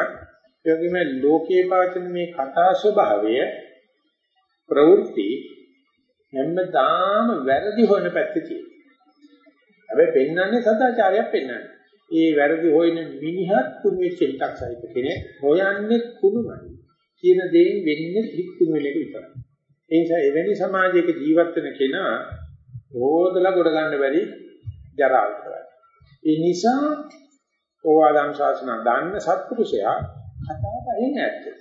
ඒ වගේම ලෝකයේ පවතින මේ කතා ස්වභාවය ප්‍රවෘත්ති හැමදාම වැරදි හොයන පැත්තේ තියෙනවා. හැබැයි පෙන්වන්නේ සදාචාරයක් පෙන්වන්නේ. ඒ වැරදි හොයන මිනිහත් කුණු වෙච්ච හිතක් සහිත කෙනෙක් හොයන්නේ කුණුමයි. කියන දේෙන් වෙන්නේ හිත් කුණු වෙලක විතරයි. ඒ නිසා එවැනි සමාජයක ජීවත් වෙන කෙනා රෝදලා ගොඩ ගන්න බැරි ජරාව කරයි. ඒ නිසා ඕවාදම් ශාසන දාන්න සත්පුරුෂයා කතා බහින් ඇත්තේ.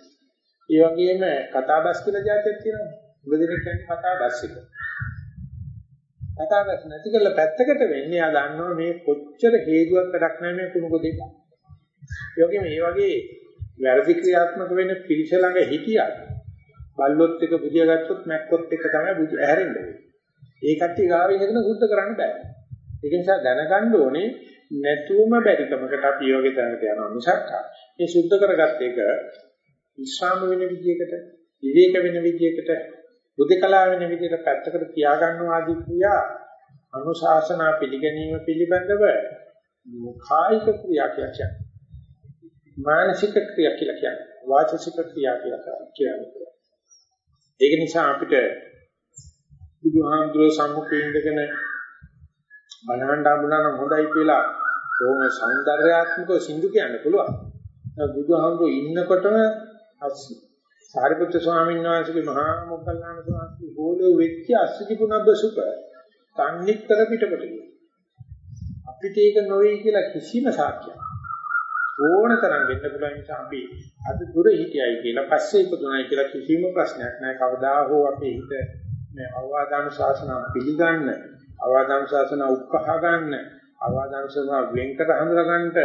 ඒ වගේම කතාබස් කියලා જાතියක් තියෙනවා. මුලදෙනෙක් කියන්නේ කතාබස් එක. කතාබස් නැති කරලා පැත්තකට වෙන්නේ ආ දන්නවා මේ කොච්චර හේතුවක් වැඩක් නැහැ මේ කුණු දෙක. ඒ වගේම මේ වගේ වැරදි ක්‍රියාත්මක වෙන පිරිස ළඟ හිටියා. බල්ලොත් එක බුදියා ගත්තොත් මැක්කොත් එක තමයි බුදු ඇහැරෙන්නේ. ඒ කට්ටිය ගාව ඉඳගෙන සුද්ධ කරන්න බෑ. ඒක නිසා දැනගන්න ඕනේ නැතුවම බැරිකමකට අපි යෝගේ තැනකට යනවා මිසක් මේ සුද්ධ කරගත්ත එක විශ්‍රාම වෙන විදියකට විවේක වෙන විදියකට බුද්ධකලා වෙන විදියට පැත්තකට තියාගන්නවා ආදී ක්‍රියා අනුශාසනා පිළිගැනීම පිළිබඳව කායික ක්‍රියා කියලා කියන්නේ මානසික ක්‍රියා කියලා කියන්නේ වාචික ක්‍රියා කියලා කියන්නේ ඒක නිසා අපිට බුදුහාමුදුරුවෝ සම්මුඛයෙන් ඉඳගෙන බලහන් ඩඹුණා නම් හොඳයි කියලා කොහොම సౌందర్యාත්මකව සින්දු කියන්න පුළුවන්. බුදුහාමුදුරුවෝ ඉන්නකොටම අස්සි. සාරිපුත්‍ර ස්වාමීන් වහන්සේගේ මහා මොග්ගල්ලාන ස්වාමීන් වහන්සේ වෙච්ච අස්සිකුණබ්බ සුඛ තන්නිත්තර පිටපොට. අපිට ඒක නොවේ කියලා කිසිම සාක්ෂියක් ඕන තරම් වෙන්න පුළුවන් නිසා අපි අද දුර හිටියයි කියලා පස්සේ ඉපදුනායි කියලා කිසිම ප්‍රශ්නයක් නැහැ. කවදා හෝ අපේ හිත මේ අවවාදාන ශාසන පිළිගන්න අවවාදාන ශාසන උත්සාහ ගන්න අවවාදාන ශාසන වෙන්කර හඳුනා ගන්නට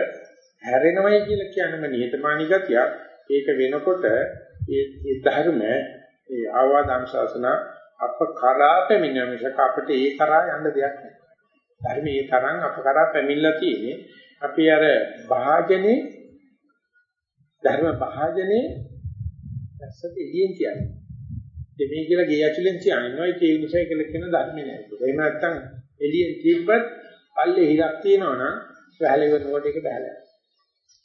හැරෙනවයි කියලා කියන්නම නිහතමානී ගතිය ඒක වෙනකොට ඒ ඒ ධර්ම ඒ අවවාදාන ශාසන අප කරා පැමිණ මිසක අපිට ඒ කරා යන්න දෙයක් නැහැ. ධර්මයේ තරම් අප කරා පැමිණලා තියෙන්නේ අපි අර භාජනේ ධර්ම භාජනේ ඇස්සට එළියෙන් තියන්නේ. දෙමේ කියලා ගේ ඇතුලෙන් තියන්නේ. ඒ නිසා කියලා කියන ධර්මේ නෑ. එහෙම නැත්නම් එළියෙන් තිබ්බත් පල්ලේ හිරක් තියෙනවා නම් වැහලෙව නෝට එක බහැලා.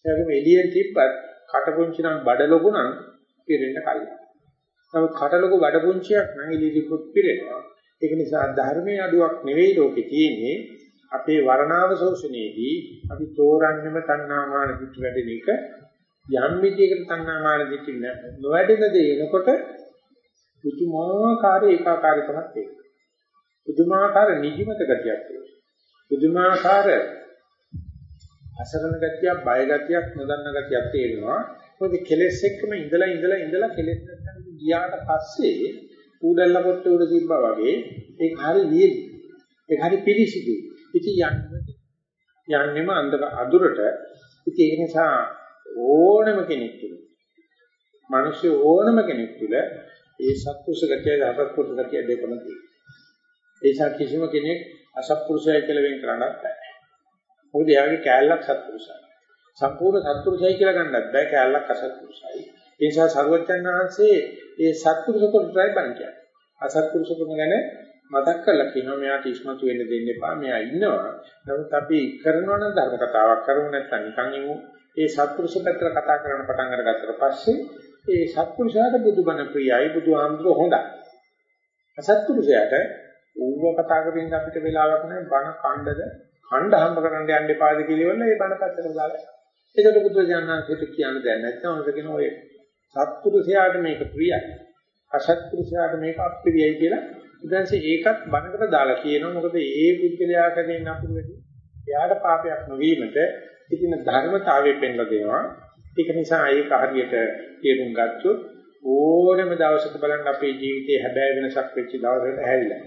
ඒ වගේම එළියෙන් තිබ්බත් කට පුංචි නම් බඩ ලොකු නම් පිරෙන්න කලින්. නමුත් කට ලොකු බඩ පුංචියක් නම් එළියට පිරෙනවා. ඒක නිසා ධර්මයේ අඩුවක් නෙවෙයි ලෝකේ තියෙන්නේ. අපේ වර්ණාව ශෝෂණයේදී අපි තෝරන්නේම තණ්හාමාන දිට්ඨි වැඩෙන එක යම් විදියකට තණ්හාමාන දිට්ඨි නොවැඩෙන දේ එනකොට පුදුමාකාර ඒකාකාරීකමක් තියෙනවා. පුදුමාකාර නිදිමත ගතියක් තියෙනවා. පුදුමාකාර අසරණ ගතියක්, බය ගතියක්, නොදන්න ගතියක් තියෙනවා. මොකද කෙලෙස් එක්කම ඉඳලා ඉඳලා ඉඳලා කෙලෙස් නැත්නම් ගියාට පස්සේ ඌඩල්ල කොට උඩ තිබ්බා වගේ ඒක හරි වියලි. ඒක හරි පිළිසිදුයි. ඉතින් යන්නේ යන්නේම අන්දක අදුරට ඉතින් ඒක නිසා ඕනම කෙනෙක් තුළ මිනිස්සු ඕනම කෙනෙක් තුළ ඒ සත්පුරුෂ ගතිය අසත්පුරුෂ ගතිය දෙකම තියෙනවා. ඒ නිසා කිසිම කෙනෙක් අසත්පුරුෂය කියලා වෙන් කරන්නත් බෑ. මොකද එයාගේ කෑල්ලක් සත්පුරුෂයි. සම්පූර්ණ සත්පුරුෂයි කියලා ගන්නත් බෑ කෑල්ලක් අසත්පුරුෂයි. ඒ නිසා සර්වඥාන් වහන්සේ ඒ සත්පුරුෂ කොටයි බණ කියන්නේ. අසත්පුරුෂ කොට ගැන මතක් කරලා කියනවා මෙයාට ඉස්මතු වෙන්න දෙන්න එපා. මෙයා ඉන්නවා. නමුත් අපි කරනවා නම් ධර්ම කතාවක් කරමු නැත්නම් නිකන් ඉමු. ඒ සත්පුරුෂ පැත්තට කතා කරන්න පටන් අරගත්තට පස්සේ ඒ සත්පුරුෂයාට බුදුබණ ප්‍රියයි බුදුහාමුදුරුවෝ හොඳයි. අසත්පුරුෂයාට ඌව කතා කරමින් අපිට වෙලාවක් නැහැ බණ කණ්ඩද කණ්ඩ හම්බ කරන්න යන්න එපාද කියලා ඒ බණ පැත්තට දාලා. ඒකට බුදුරජාණන්සේට කියන්න දෙයක් නැත්නම් ඔය කියන ඔය සත්පුරුෂයාට මේක ප්‍රියයි. අසත්පුරුෂයාට මේක අප්‍රියයි කියලා ඊටන්සේ ඒකත් බණකට දාලා කියනවා. මොකද ඒ පුද්ගලයා කරගෙන අපුරු වෙදී එයාට පාපයක් නොවීමට ඉතින් ධර්මතාවයෙන් පෙන්ලා දෙනවා. ඒක නිසා ඒක හරියට තේරුම් ගත්තොත් ඕනම දවසක බලන්න අපේ ජීවිතේ හැබෑ වෙනසක් වෙච්ච දවසකට ඇහැරිලා.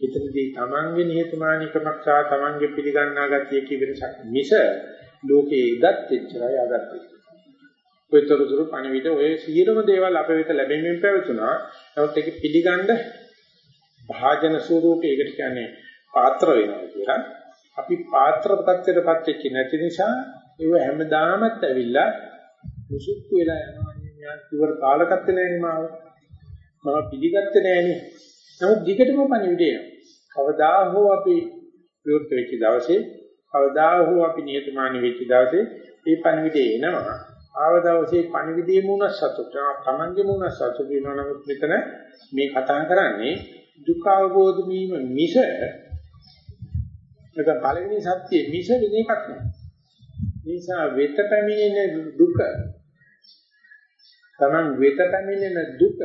එතනදී තමන්ගේ නිහතමානීකමක් සහ තමන්ගේ පිළිගන්නා ගතිය කී වෙනසක් මිස ලෝකේ ඉදත් එච්චරයි අදත් ඔයතරතුරු පණවිඩ ඔය සියලුම දේවල් අප වෙත ලැබෙමින් පැවතුනා. නමුත් ඒක පිළිගන්න භාජන ස්වරූපයකට කියන්නේ පාත්‍ර වෙනවා කියලා. අපි පාත්‍ර පැත්තටපත් වෙච්ච නැති නිසා ඒව හැමදාමත් ඇවිල්ලා මුසුක්ු වෙලා යනවා. මම ඉවර කාලකත් නැන්නේ මාව. මම පිළිගත්තේ නෑනේ. නමුත් දිගටම පණිවිඩය එනවා. කවදා හෝ අපි විවෘත වෙච්ච දවසේ කවදා හෝ අපි නියතමානී වෙච්ච දවසේ මේ පණිවිඩය එනවා. ආව දවසේ පණිවිඩයේ මුණ සතුට තමන්ගේ මුණ සතුට වෙනවා නමුත් මෙතන මේ කතා කරන්නේ දුක අවබෝධ වීම මිස නැත්නම් පළවෙනි සත්‍යයේ මිස වෙන එකක් නෑ. නිසා වෙත පැමිණෙන දුක තමන් වෙත පැමිණෙන දුක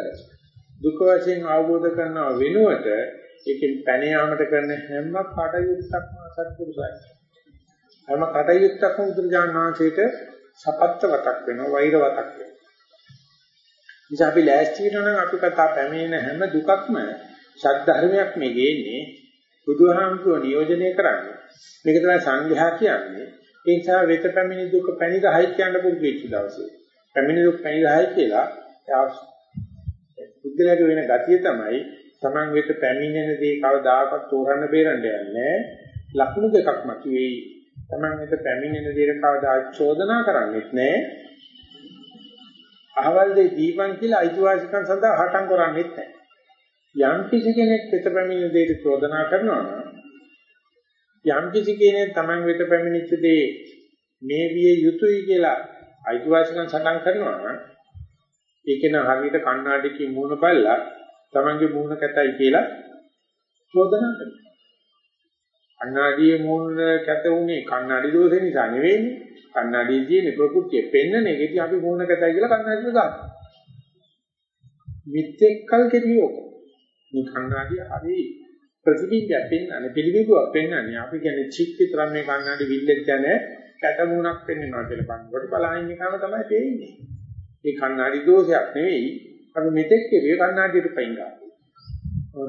දුක වශයෙන් අවබෝධ කරනව වෙනුවට ඒකෙන් පැන යාමට කරන හැම කටයුත්තක්ම අසත්පුරුසයි. හැම කටයුත්තක්ම උදුරජාන වාසයට සපත්ත වතක් වෙනවා වෛර වතක් වෙනවා. නිසා අපි ලෑස්ති වෙනවා නම් අපි කතා පැමිණෙන හැම දුකක්ම සත්‍ය මේ ගේන්නේ බුදුහාමුදුරුවෝ නියෝජනය කරන්නේ. මේක තමයි සංඝයා කියන්නේ. ඒ නිසා වෙත පැමිණි දුක පැණි ගහයි කියන්න පුරුදු වෙච්ච දවසේ. පැමිණි දුක් පැණි ගහයි කියලා බුද්ධලගේ වෙන ගතිය තමයි Taman වෙත පැමිණෙන දේ කවදාකවත් තෝරන්න බේරන්න යන්නේ. ලකුණු දෙකක් මතුවේයි. Taman වෙත පැමිණෙන දේ කවදා චෝදනා කරන්නේත් නැහැ. අහවල් දෙය දීපන් කියලා අයිතිවාසිකම් සඳහා හටන් කරන්නේත් නැහැ. යම් කිසි කෙනෙක් වෙත පැමිණෙන දෙයට චෝදනා කරනවා නම් යම් කිසි කෙනෙක් Taman වෙත පැමිණිච්ච දේ මේ විය යුතුයි කියලා අයිතිවාසිකම් සටන් කරනවා නම් ඒක න හරියට කණ්ණාඩියකින් මූණ බලලා Tamanගේ මූණ කැතයි කියලා චෝදනා කරනවා. කණ්ණාඩියේ මූණ කැත උනේ කණ්ණාඩි දෝෂේ නිසා නෙවෙයිනේ. කණ්ණාඩියේ තියෙන ප්‍රകൃතිය පෙන්නන එකදී අපි මූණ කැතයි කියලා කණ්ණාඩියට ගන්නවා. මිත්‍යෙක්කල් කෙරියෝක. මේ කණ්ණාඩිය හරි ප්‍රතිබිම්බයක් පෙන්වන්නේ පිළිබිඹුවක් පෙන්වන්නේ අපි කියන්නේ චික් විතරක් මේ කණ්ණාඩි විල්ලෙත් යන කැටමුණක් පෙන්වනවා කියලා බලනකොට බලහින් එකම තමයි පේන්නේ. මේ කණ්ණාඩි දෝෂයක් නෙවෙයි අපි මෙතෙක් කෙරුවේ කණ්ණාඩියට පයින් ගන්නවා.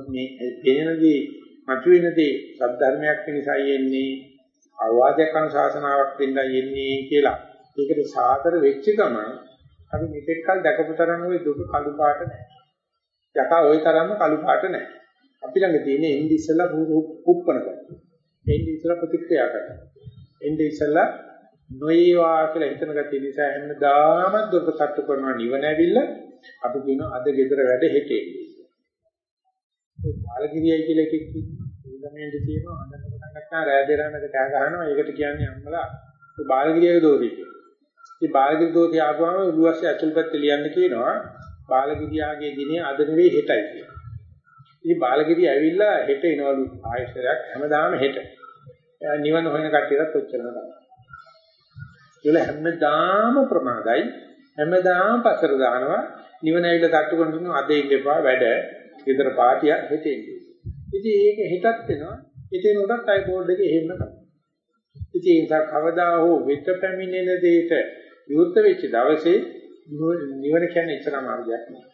මේ පේනදී මතුවෙනදී සද්ධර්මයක් නිසායි එන්නේ අවවාදයක් අනුශාසනාවක් වෙන්නයි එන්නේ කියලා. ඒකට සාතර වෙච්ච ගමන් අපි මෙතෙක් කල දැකපු තරම් ওই දුක කළු පාට නැහැ. යකා ওই තරම්ම කළු පාට නැහැ. අපි ළඟ තියෙන එන්නේ ඉස්සලා කුප්පන කරනවා. එන්නේ ඉස්සලා ප්‍රතික්‍රියා කරනවා. එන්නේ ඉස්සලා නොයවා කියලා හිතන ගැතිය නිසා හැමදාම දුක තට්ටු කරනවා නිවන ඇවිල්ලා අපි කියනවා අද ගෙදර වැඩ හෙටේ. ඒ බාලගිරියයි කියලා එකෙක් ඉන්නවා. ළමෙන්ද තියෙනවා අඬන පටන් ගත්තා රෑ දෙරානක කෑ ගහනවා. ඒකට කියන්නේ අම්මලා ඒ බාලගිරියගේ දෝෂය කියලා. ඒ බාලගිරි දෝෂය ආවම උළුවස්සේ ඇතුල් පැත්තේ ලියන්න කියනවා. බාලගිරියාගේ දිනේ අද නෙවෙයි හෙටයි කියලා. ඉතින් බාලගිරිය ඇවිල්ලා හෙට එනවලු ආයෙසරයක් හැමදාම හෙට. නිවන හොයන කට්ටියටත් ඔච්චරම තමයි. ඒල හැමදාම ප්‍රමාදයි හැමදාම පතර දානවා නිවන ඇවිල්ලා තට්ටු කරන දුන්නා අද ඉන්න එපා වැඩ ගෙදර පාටිය හෙටේ ඉතින් ඒක හෙටත් වෙනවා ඉතින් උඩත් අය බෝඩ් එකේ එහෙම කරනවා ඉතින් ඒක කවදා හෝ වෙත පැමිණෙන දෙයට විරුද්ධ වෙච්ච දවසේ නිවන කියන්නේ එච්චර මාර්ගයක් නෙවෙයි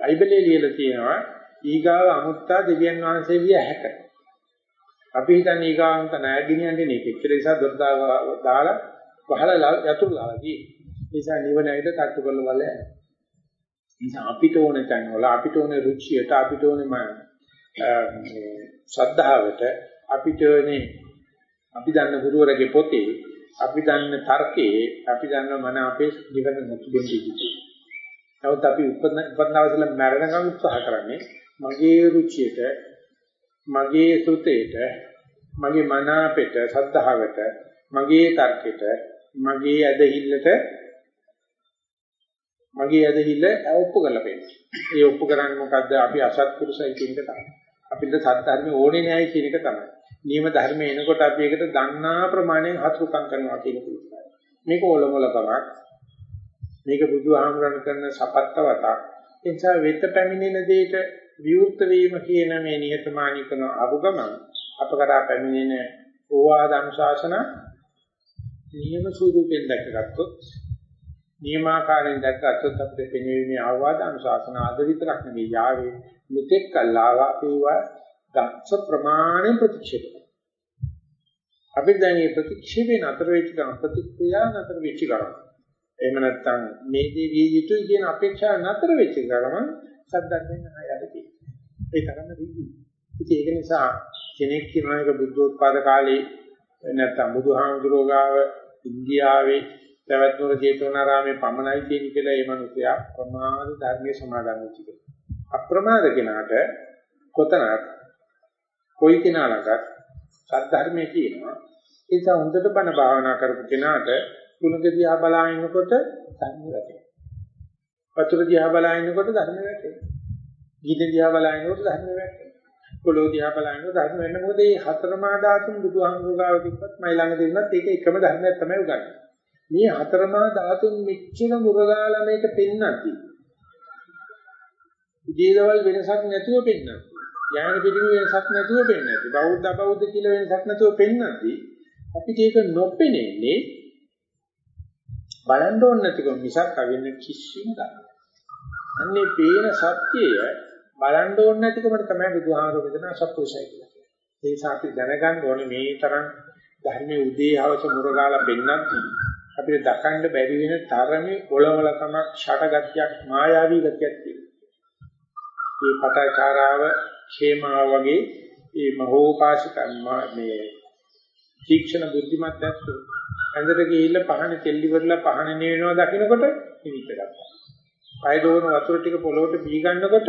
බයිබලයේ ලියලා තියෙනවා ඊගාව අමුත්තා දෙවියන් වහන්සේ විය හැකියි අපි හිතන්නේ ඊගාවන්ත නෑ ගෙනියන්නේ නේ. එච්චර නිසා දොර දාලා වහලා යතුරු දාලා තියෙන්නේ. ඒ නිසා නිවන ඇවිත් තට්ටු කරලා වල යනවා. නිසා අපිට ඕන තැන් වල අපිට ඕන රුචියට අපිට ඕන මේ ශ්‍රද්ධාවට අපිට ඕනේ අපි දන්න ගුරුවරගේ පොතේ අපි දන්න තර්කයේ අපි දන්න මන අපේ ජීවන නැතිවෙන්නේ ඉතියි. නමුත් අපි උපන්න උපන්නවසල මරණකම් උත්සාහ කරන්නේ මගේ රුචියට මගේ සුතේට මගේ මන අපෙට සද්ධාවට මගේ තර්කයට මගේ ඇදහිල්ලට මගේ ඇදහිල්ල ඔප්පු කරලා පෙන්නනවා. ඒ ඔප්පු කරන්නේ මොකද්ද? අපි අසත්පුරුසයි කියන එක තමයි. අපිට සත්‍යධර්ම ඕනේ නෑයි කියන එක තමයි. නියම ධර්ම එනකොට අපි ඒකට දන්නා ප්‍රමාණයෙන් හතුරුකම් කරනවා කියන එක. මේක ඔලොමලකමක්. මේක බුදුහාමුදුරන් කරන සපත්තවතක්. ඒ නිසා වෙත පැමිණෙන දෙයට විවුර්ත වීම කියන මේ නිහතමානී කරන අරුගම අප කරා පැමිණෙන ඕවාද අනුශාසන නියම ස්වරූපයෙන් දැකගත්තොත් නියමාකාරයෙන් දැක්කත් අපිට පෙනෙන්නේ ආවාද අනුශාසන ආද විතරක් නෙවෙයි. යාවේ මෙතෙක් කල්ලාව අපේවා දක්ෂ ප්‍රමාණය ප්‍රතික්ෂේප අපි දැන් මේ ප්‍රතික්ෂේපේ නතර වෙච්ච ගමන් ප්‍රතික්‍රියා නතර වෙච්ච ගමන් එහෙම නැත්නම් මේ දේ විය යුතුයි කියන අපේක්ෂා නතර වෙච්ච ගමන් සද්දන්නේ නැහැ යටි ඒ තරම දීවි ඉතින් ඒක නිසා කෙනෙක් කියනවා එක බුද්ධෝත්පාද කාලේ නැත්නම් බුදුහාමුදුරෝ ගාව ඉන්දියාවේ පැවැත්නුවර ජේතවනාරාමේ පමණයි කියන කියලා ඒ මනුස්සයා ප්‍රමාද ධර්මයේ සමාදන් වෙච්ච කෙනෙක්. අප්‍රමාද කෙනාට කොතනක් කොයි කෙනාලකට සද්ධර්මයේ කියනවා. ඒ නිසා හොඳට බණ භාවනා කරපු කෙනාට කුණක දිහා බලාගෙනකොට ධර්ම වැටෙනවා. වතුර දිහා බලාගෙනකොට ධර්ම වැටෙනවා. ගින්න දිහා බලාගෙනකොට ධර්ම වැටෙනවා. පොළොව දිහා බලනකොට ධර්ම වෙන්න මොකද මේ හතරමා ධාතුන් බුදුහාමුදුරුවෝ ගාව තිබ්බත් මයි ළඟ තිබුණත් ඒක එකම ධර්මයක් තමයි උගන්වන්නේ. මේ හතරමා ධාතුන් මෙච්චර මුරගාලා මේක පෙන්නද්දි. ඉදීදවල් වෙනසක් නැතුව පෙන්නද්දි. ඥාන පිටිමි වෙනසක් නැතුව පෙන්නද්දි. බෞද්ධ බෞද්ධ කියලා වෙනසක් නැතුව පෙන්නද්දි අපිට ඒක නොපෙනෙන්නේ බලන්න ඕන නැතිකම මිසක් අවෙන්න කිසිම ගන්න. අන්නේ පේන සත්‍යය බලන්න ඕන නැතිකමට තමයි බුදුහාමුදුරුවෝ කියන අසත්පුරුෂය කියලා. ඒ නිසා අපි දැනගන්න ඕනේ මේ තරම් ධර්මයේ උදේ හවස මුරගාලා පෙන්නත් අපිට දකන්න බැරි වෙන තරමේ ඔලවලකමක් ෂටගතියක් මායාවී ගතියක් තියෙනවා. මේ පටාචාරාව ക്ഷേමාව වගේ මේ මහෝපාශික මේ තීක්ෂණ බුද්ධිමත් ඇත්තු ඇඳට ගිහිල්ලා පහන තෙල්ලිවරලා පහන නෙවෙනවා දකින්නකොට නිමිත්ත ගන්නවා. පය දෝන වතුර ටික පොළොවට බී ගන්නකොට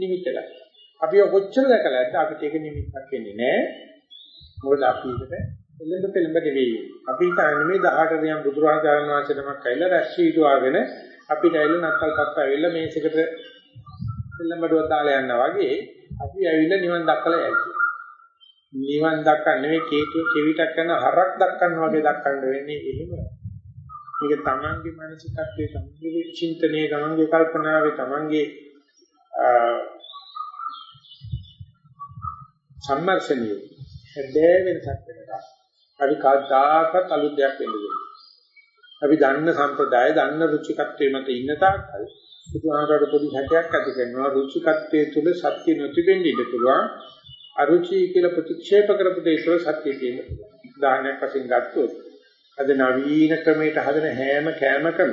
නිමිත්ත ගන්නවා. අපි කොච්චර දැකලා ඇත්ත අපිට ඒක නිමිත්තක් වෙන්නේ නැහැ. මොකද අපි ඒකට එළඹ පෙළඹ නෙවෙයි. අපි හිතන්නේ මේ 18 දියම් බුදුරජාණන් වහන්සේ නමක් ඇවිල්ලා රැස් වීදුවාගෙන අපිට ඇවිල්ලා නත්තල් පත්ත ඇවිල්ලා මේසෙකට එළඹඩුව දාලා යනවා වගේ අපි ඇවිල්ලා නිවන් දක්කලා යයි. නිවන් දක්කන්න නෙවෙයි කේතු කෙවිතක් කරන හරක් දක්කන්න වගේ දක්කන්න වෙන්නේ එහෙම. මේක තමන්ගේ මානසිකත්වයේ තමන්ගේ චින්තනයේ තමන්ගේ කල්පනාවේ තමන්ගේ සම්මර්ෂණිය හැබැයි වෙනසක් වෙනවා. අපි කවදාකවත් අලුත් දෙයක් වෙන්න දෙන්නේ. අපි දන්න සම්ප්‍රදාය, දන්න රුචිකත්වයේ මත ඉන්න තාක්කල් බුදුහාමරට පොඩි හැටයක් ඇති කරනවා රුචිකත්වයේ තුල සත්‍ය නොතිබෙන්න ඉඩ පුළුවන්. අරුචි කියලා ප්‍රතික්ෂේප කරපු දේ තුළ සත්‍ය තියෙන්න පුළුවන්. උදාහරණයක් වශයෙන් ගත්තොත් අද නවීන ක්‍රමයට හදන හැම කෑමකම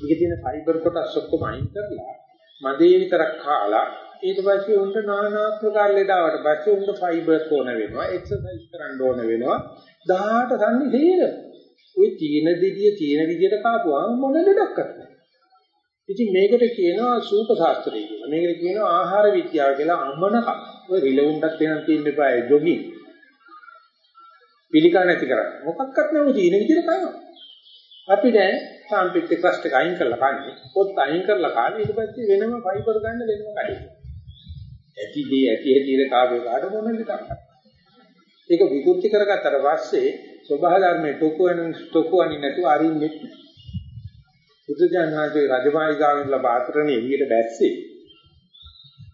ඊගේ තියෙන ෆයිබර් කොටස් ඔක්කොම අයින් කරලා මදේ විතරක් කාලා ඊට පස්සේ උන්ට নানা ආකාර ලෙඩාවට පස්සේ උන්ට ෆයිබර්ස් ඕන වෙනවා එක්සර්සයිස් කරන්න ඕන වෙනවා 18 තන්නේ තේර. ওই තීන දිදිය තීන විදියට කාපුවාම මොන ලෙඩක් නැහැ. ඉතින් මේකට කියනවා සූප ශාස්ත්‍රය කියලා. මේකට කියනවා ආහාර විද්‍යාව කියලා අමනක. ඔය රිලවුන්ටත් වෙනන් තියෙන්න එපා ඒ ජොගින්. පිළිකා නැති කරන්නේ. මොකක්වත් නැව තීන විදියට කනවා. අපි දැන් සාම්පිට ක්‍රස්ට් එක අයින් කරලා කන්නේ. පොත් අයින් කරලා කාලේ ඊට පස්සේ වෙනම ෆයිබර් ගන්න වෙනම කඩේ. ඇති දේ ඇති හැටියට කාගේ කාට මොනවද කරන්නේ. ඒක විකෘති කරගත්තට පස්සේ සබහා ධර්මයේ ටොකුවන ටොකුවනි නැතුව අරින්නේ. බුදුජානනාගේ රජමාලිගාවෙන් ලබාතරණේ එළියට බැස්සේ.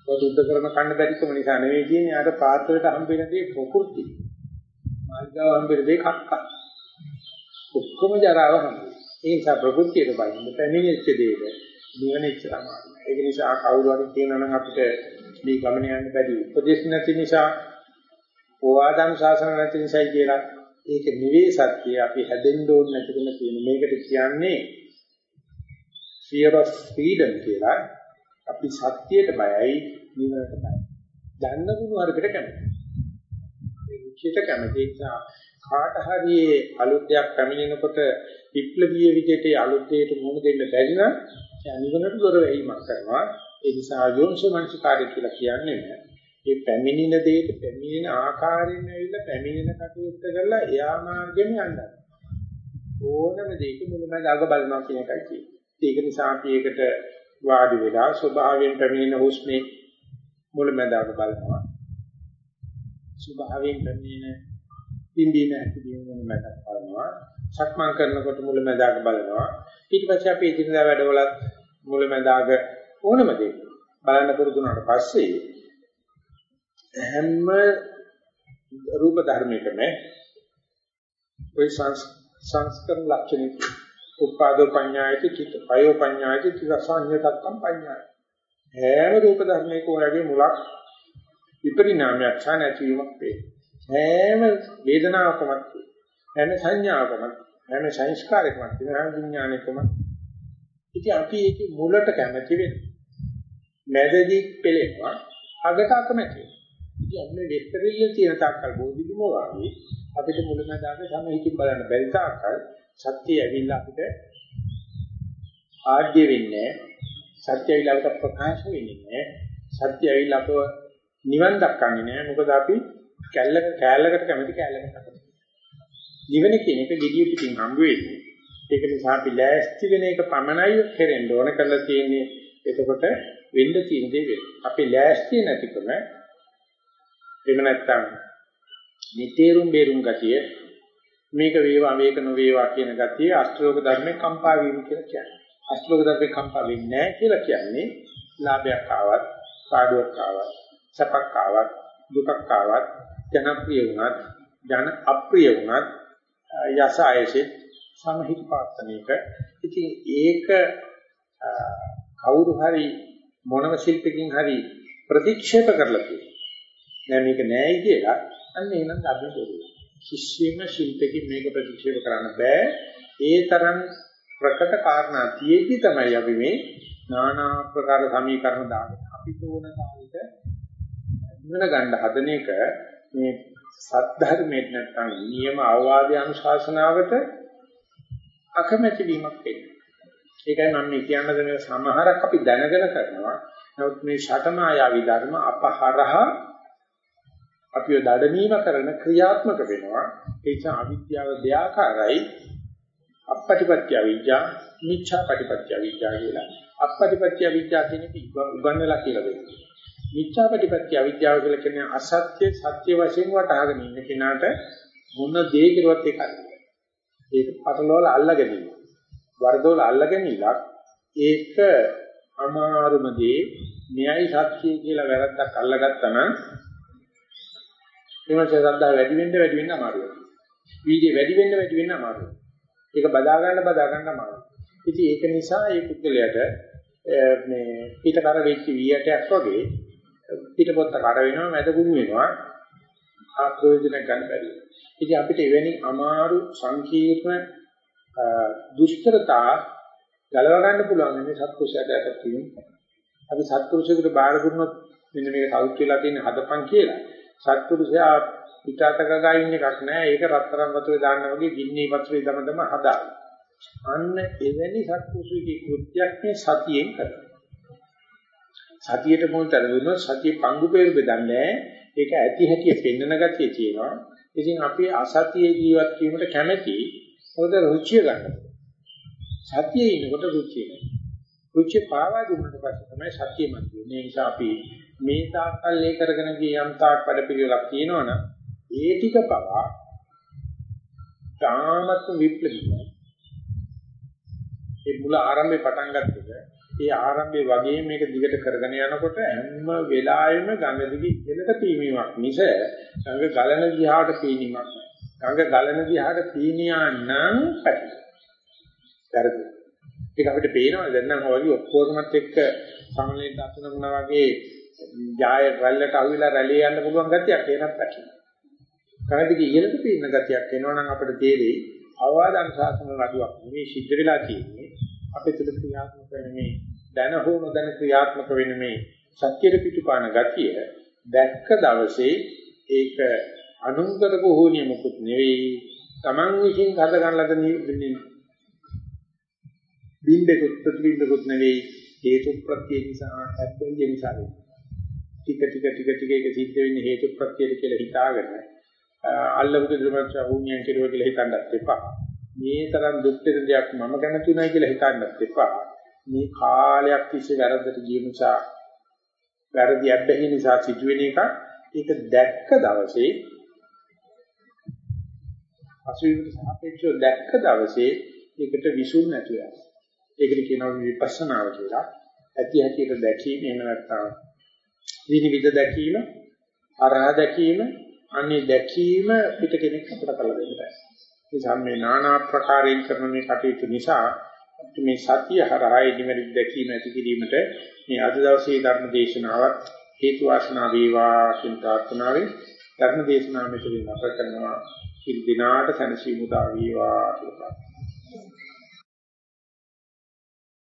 පොදුද්ද කරන කන්න බැරිකම නිසා නෙවෙයි කියන්නේ ආට පාත්‍රයට හම්බෙන දේ ප්‍රകൃති. මාලිගාව හම්බෙන දේ කක්ක. ඔක්කොම ජරාව හම්බෙන්නේ. ඒ නිසා ප්‍රകൃතියට බයින්න පැමිණෙච්ච දේද නිවන ඉච්චරමායි. ඒක නිසා කවුරු හරි කියනවා නම් අපිට මේ ගමන යන්න බැරි උපදේශ නැති නිසා ඕවාදම් ශාසන නැති නිසා කියලා ඒක නිවේ සත්‍ය අපි හැදෙන්න ඕන නැතිකම කියන මේකට කියන්නේ fear of freedom කියලා අපි සත්‍යයට බයයි නිවනට බයයි. දන්න ගුණ වර්ගයට කැමති ඒ විචිත කැමති නිසා කාට හරි අලුත් දෙයක් පැමිණෙනකොට විප්ලවීය විදිහට අලුත් දෙයකට මුහුණ දෙන්න බැරි නම් නිවනට දොර වීමක් කරනවා. ඒ නිසා යෝනිසෝමනසිකාරය කියලා කියන්නේ මේ පැමිණෙන දෙයට පැමිණෙන ආකාරයෙන් ඇවිල්ලා පැමිණෙන කටයුත්ත කරලා එයා මාර්ගෙම යන්න. ඕනම දෙයක මුලමඳ අග බලනවා කියන එකයි කියන්නේ. ඒක නිසා අපි ඒකට වාඩි වෙලා ස්වභාවයෙන් පැමිණෙන හුස්මේ මුලමඳ අග බලනවා. ස්වභාවයෙන් පැමිණෙන පිම්බීම ඇතිවීම මුලමඳ බලනවා. සක්මන් කරනකොට මුලමඳ අග බලනවා. ඊට පස්සේ අපි ඉදිරියට වැඩවලත් මුලමඳාග ඕනම දෙයක්. බලන්න පුරුදු වුණාට පස්සේ හැම රූප ධර්මයකම ওই සංස්කරණ ලක්ෂණ උපාදෝ පඤ්ඤායති චිත්ත පයෝ පඤ්ඤායති ත්‍රිසංයතක්කම් පඤ්ඤාය. හැම රූප ධර්මයක ඔයගේ මුලක් විපරිණාමයක් ඡා නැතිවීමක් වේ. හැම වේදනාවකම හැම සංඥාවකම හැම සංස්කාරයකම හැම විඥානයකම ඉතින් අපි ඒකේ මුලට කැමති වෙනවා. මැදදී පෙළෙනවා. අගට අකමැති වෙනවා. ඉතින් අපේ වෙස්තරිල්ල තියෙන තාක්කල් බෝධිදුම වාගේ අපිට මුලමදාග සමහිතින් බලන්න බැරි තාක්කල් සත්‍ය ඇවිල්ලා අපිට ආඩ්‍ය වෙන්නේ සත්‍ය ඇවිල්ලා අපිට ප්‍රකාශ වෙන්නේ නැහැ. සත්‍ය ඇවිල්ලා අපව නිවන් දක්වන්නේ නැහැ. මොකද අපි කැල්ලක කැලලකට කැමති කැලලකට කැමති. නිවන කියන එක gediy පිටින් හම්බ වෙන්නේ. ඒක නිසා අපි ලෑස්ති වෙන එක පමණයි කෙරෙන්න ඕන කරලා තියෙන්නේ. එතකොට වෙන්න තියෙන දේ වෙන්න. අපි ලෑස්ති නැතිකම එහෙම නැත්තම් නිතේරුම් බේරුම් ගතිය මේක වේවා මේක නොවේවා කියන ගතිය අෂ්ටලෝක ධර්මේ කම්පා වීම කියලා කියන්නේ. අෂ්ටලෝක ධර්මේ කම්පා වෙන්නේ නැහැ කියලා කියන්නේ ලාභයක් ආවත් පාඩුවක් ආවත් සැපක් ආවත් දුකක් ආවත් ජනප්‍රිය වුණත් ජන අප්‍රිය වුණත් යස ආයසේ සමහිත පාත්තනයක. ඉතින් ඒක කවුරු හරි මොනම ශිල්පකින් හරි ප්‍රතික්ෂේප කරලා තියෙනවා. නෑ මේක නෑයි කියලා අන්න එනනම් අපි බොරුව. ශිෂ්‍යෙම ශිල්පකින් මේක ප්‍රතික්ෂේප කරන්න බෑ. ඒ තරම් ප්‍රකට කාරණා තියෙද්දි තමයි අපි මේ নানা ආකාර සමීකරණ දාන්නේ. අපි තෝරන කාලෙට ඉගෙන ගන්න හදන එක මේ සත්‍ය නැත්නම් නියම අවවාද අනුශාසනාවට අකමැති වීමක් වෙන්නේ. ඒකයි මම මේ කියන්න දෙන සමහරක් අපි දැනගෙන කරනවා. නමුත් මේ ෂටමායාවි ධර්ම අපහරහ අපිව දඩමීම කරන ක්‍රියාත්මක වෙනවා. ඒ නිසා අවිද්‍යාව දෙආකාරයි. අපපටිපත්‍ය විද්‍යා, මිච්ඡා පටිපත්‍ය විද්‍යා කියලා. අපපටිපත්‍ය විද්‍යා කියන්නේ උගන්වලා කියලා දෙන්නේ. මිච්ඡා පටිපත්‍ය විද්‍යාව කියලා කියන්නේ අසත්‍ය සත්‍ය වශයෙන් වටහාගෙන ඉන්න කෙනාට මොන දේ කරුවත් ඒකයි. ඒක පටලවල අල්ලගෙන ඉන්න. වර්ධවල අල්ලගෙන ඉලක් ඒක අමාරුම දේ න්‍යාය සත්‍යය කියලා වැරද්දක් අල්ලගත්තා නම් එමත් ශ්‍රද්ධාව වැඩි වෙන්න වැඩි වෙන්න අමාරුයි. වීර්ය වැඩි වෙන්න වැඩි වෙන්න අමාරුයි. ඒක බදා ගන්න බදා ගන්න අමාරුයි. ඉතින් ඒක නිසා මේ පුද්ගලයාට මේ පිටකර වෙච්ච වීයටයක් වගේ පිටපොත්ත කර වෙනවා මැද කුණු වෙනවා ආප්‍රයෝජන ගන්න බැරි. ඉතින් අපිට එවැනි අමාරු සංකීර්ණ දුෂ්කරතා ගලව ගන්න පුළුවන් මේ සත්පුරුෂයාට යටත් වීම. අපි සත්පුරුෂයෙකුට බාර දුන්නොත් මෙන්න මේක සෞඛ්‍ය වෙලා තියෙන හදපන් කියලා. සත්පුරුෂයා පිටාතක ගායින් එකක් නෑ. ඒක රත්තරන් වතුරේ දාන්න වගේ ගින්නේ වතුරේ දම දම හදාගන්න. අන්න එවැනි සත්පුරුෂයෙකුගේ කෘත්‍යයක් මේ සතියෙන් කරනවා. සතියට මොකටද දුන්නොත් සතිය පංගු peeru බෙදන්නේ ඒක ඇති හැටි පෙන්නන ගතිය තියෙනවා ඉතින් අපි අසතියේ ජීවත් වීමට කැමැති මොකද රුචිය ගන්න සතියේ ඉන්නකොට රුචිය නැහැ රුචිය පාවා දුන්නාට පස්සේ තමයි සතිය මතුවේ ඒ නිසා අපි මේ තාක්කල් ඒ කරගෙන ගිය යම් තාක් පඩපිළිවෙලක් තියෙනවනම් ඒ ටික පවා තාමත් විප්ලවීයි ඒ මුල ආරම්භේ පටන් ගත්තද ඒ ආරම්භයේ වගේ මේක දිගට කරගෙන යනකොට හැම වෙලාවෙම ගඟ දිගේ ඉහළට පීමීමක් මිස ගඟ ගලන දිහාට පීනීමක් ගඟ ගලන දිහාට පීනියා නම් පැටි. වැරදි. ඒක අපිට පේනවා දැන් නම් වගේ ඔක්කොමත් එක්ක සමලෙන් අසුනගුණා වගේ ජාය රැල්ලට අවිලා රැළිය යන්න පුළුවන් ගතියක් එනත් පැටි. ගඟ දිගේ ඉහළට පීන ගතියක් එනවා නම් අපිට තේරෙයි අවවාද අනුශාසන රඩුවක් නෙමෙයි සිද්ධ වෙලා තියෙන්නේ අපේ තුල ක්‍රියාත්මක වෙන මේ දැන හෝ නොදැන ක්‍රියාත්මක වෙන මේ සත්‍යයට පිටුපාන ගතිය දැක්ක දවසේ ඒක අනුන්තරක හෝනිය මොකුත් නෙවෙයි. Taman විසින් හද ගන්නලද නෙවෙයි. බින්දකුත් ප්‍රතිබින්දකුත් නෙවෙයි හේතු ප්‍රත්‍ය නිසා ඇත්තෙන් නිසා ටික ටික ටික ටික ඒක සිද්ධ වෙන්නේ හේතු ප්‍රත්‍යද කියලා හිතාගෙන අල්ලමුද දුමච්ච වුණියන් කෙරුවා කියලා හිතන්නත් එපා. මේ තරම් දුක් දෙන දෙයක් මම ගැන තුනයි කියලා හිතන්නත් එපා. මේ කාලයක් තිස්සේ වැරද්දට ගිය නිසා වැරදි අත්දැකීම නිසා සිදුවෙන එක ඒක දැක්ක දවසේ අසුවිකට සාපේක්ෂව දැක්ක දවසේ ඒකට විසුන් නැති වෙනවා. ඒකට කියනවා විපස්සනාව කියලා. ඇති හැටියට දැකීම එහෙම නැත්නම් විනිවිද දැකීම, අරහ දැකීම, අනේ දැකීම පිට කෙනෙක් අපට කළ දෙන්න බෑ. නිසා මේ নানা ආකාරයෙන් කරන මේ කටයුතු නිසා මේ සතිය හරහා ඉදිමරි දැකීම ඇති කිරීමට මේ අද දවසේ ධර්ම දේශනාවත් හේතු වාසනා වේවා කියන ප්‍රාර්ථනාවෙන් ධර්ම දේශනාව මෙතනින් අප කරනවා. සිල් දිනාට සනසීමු දා වේවා කියලා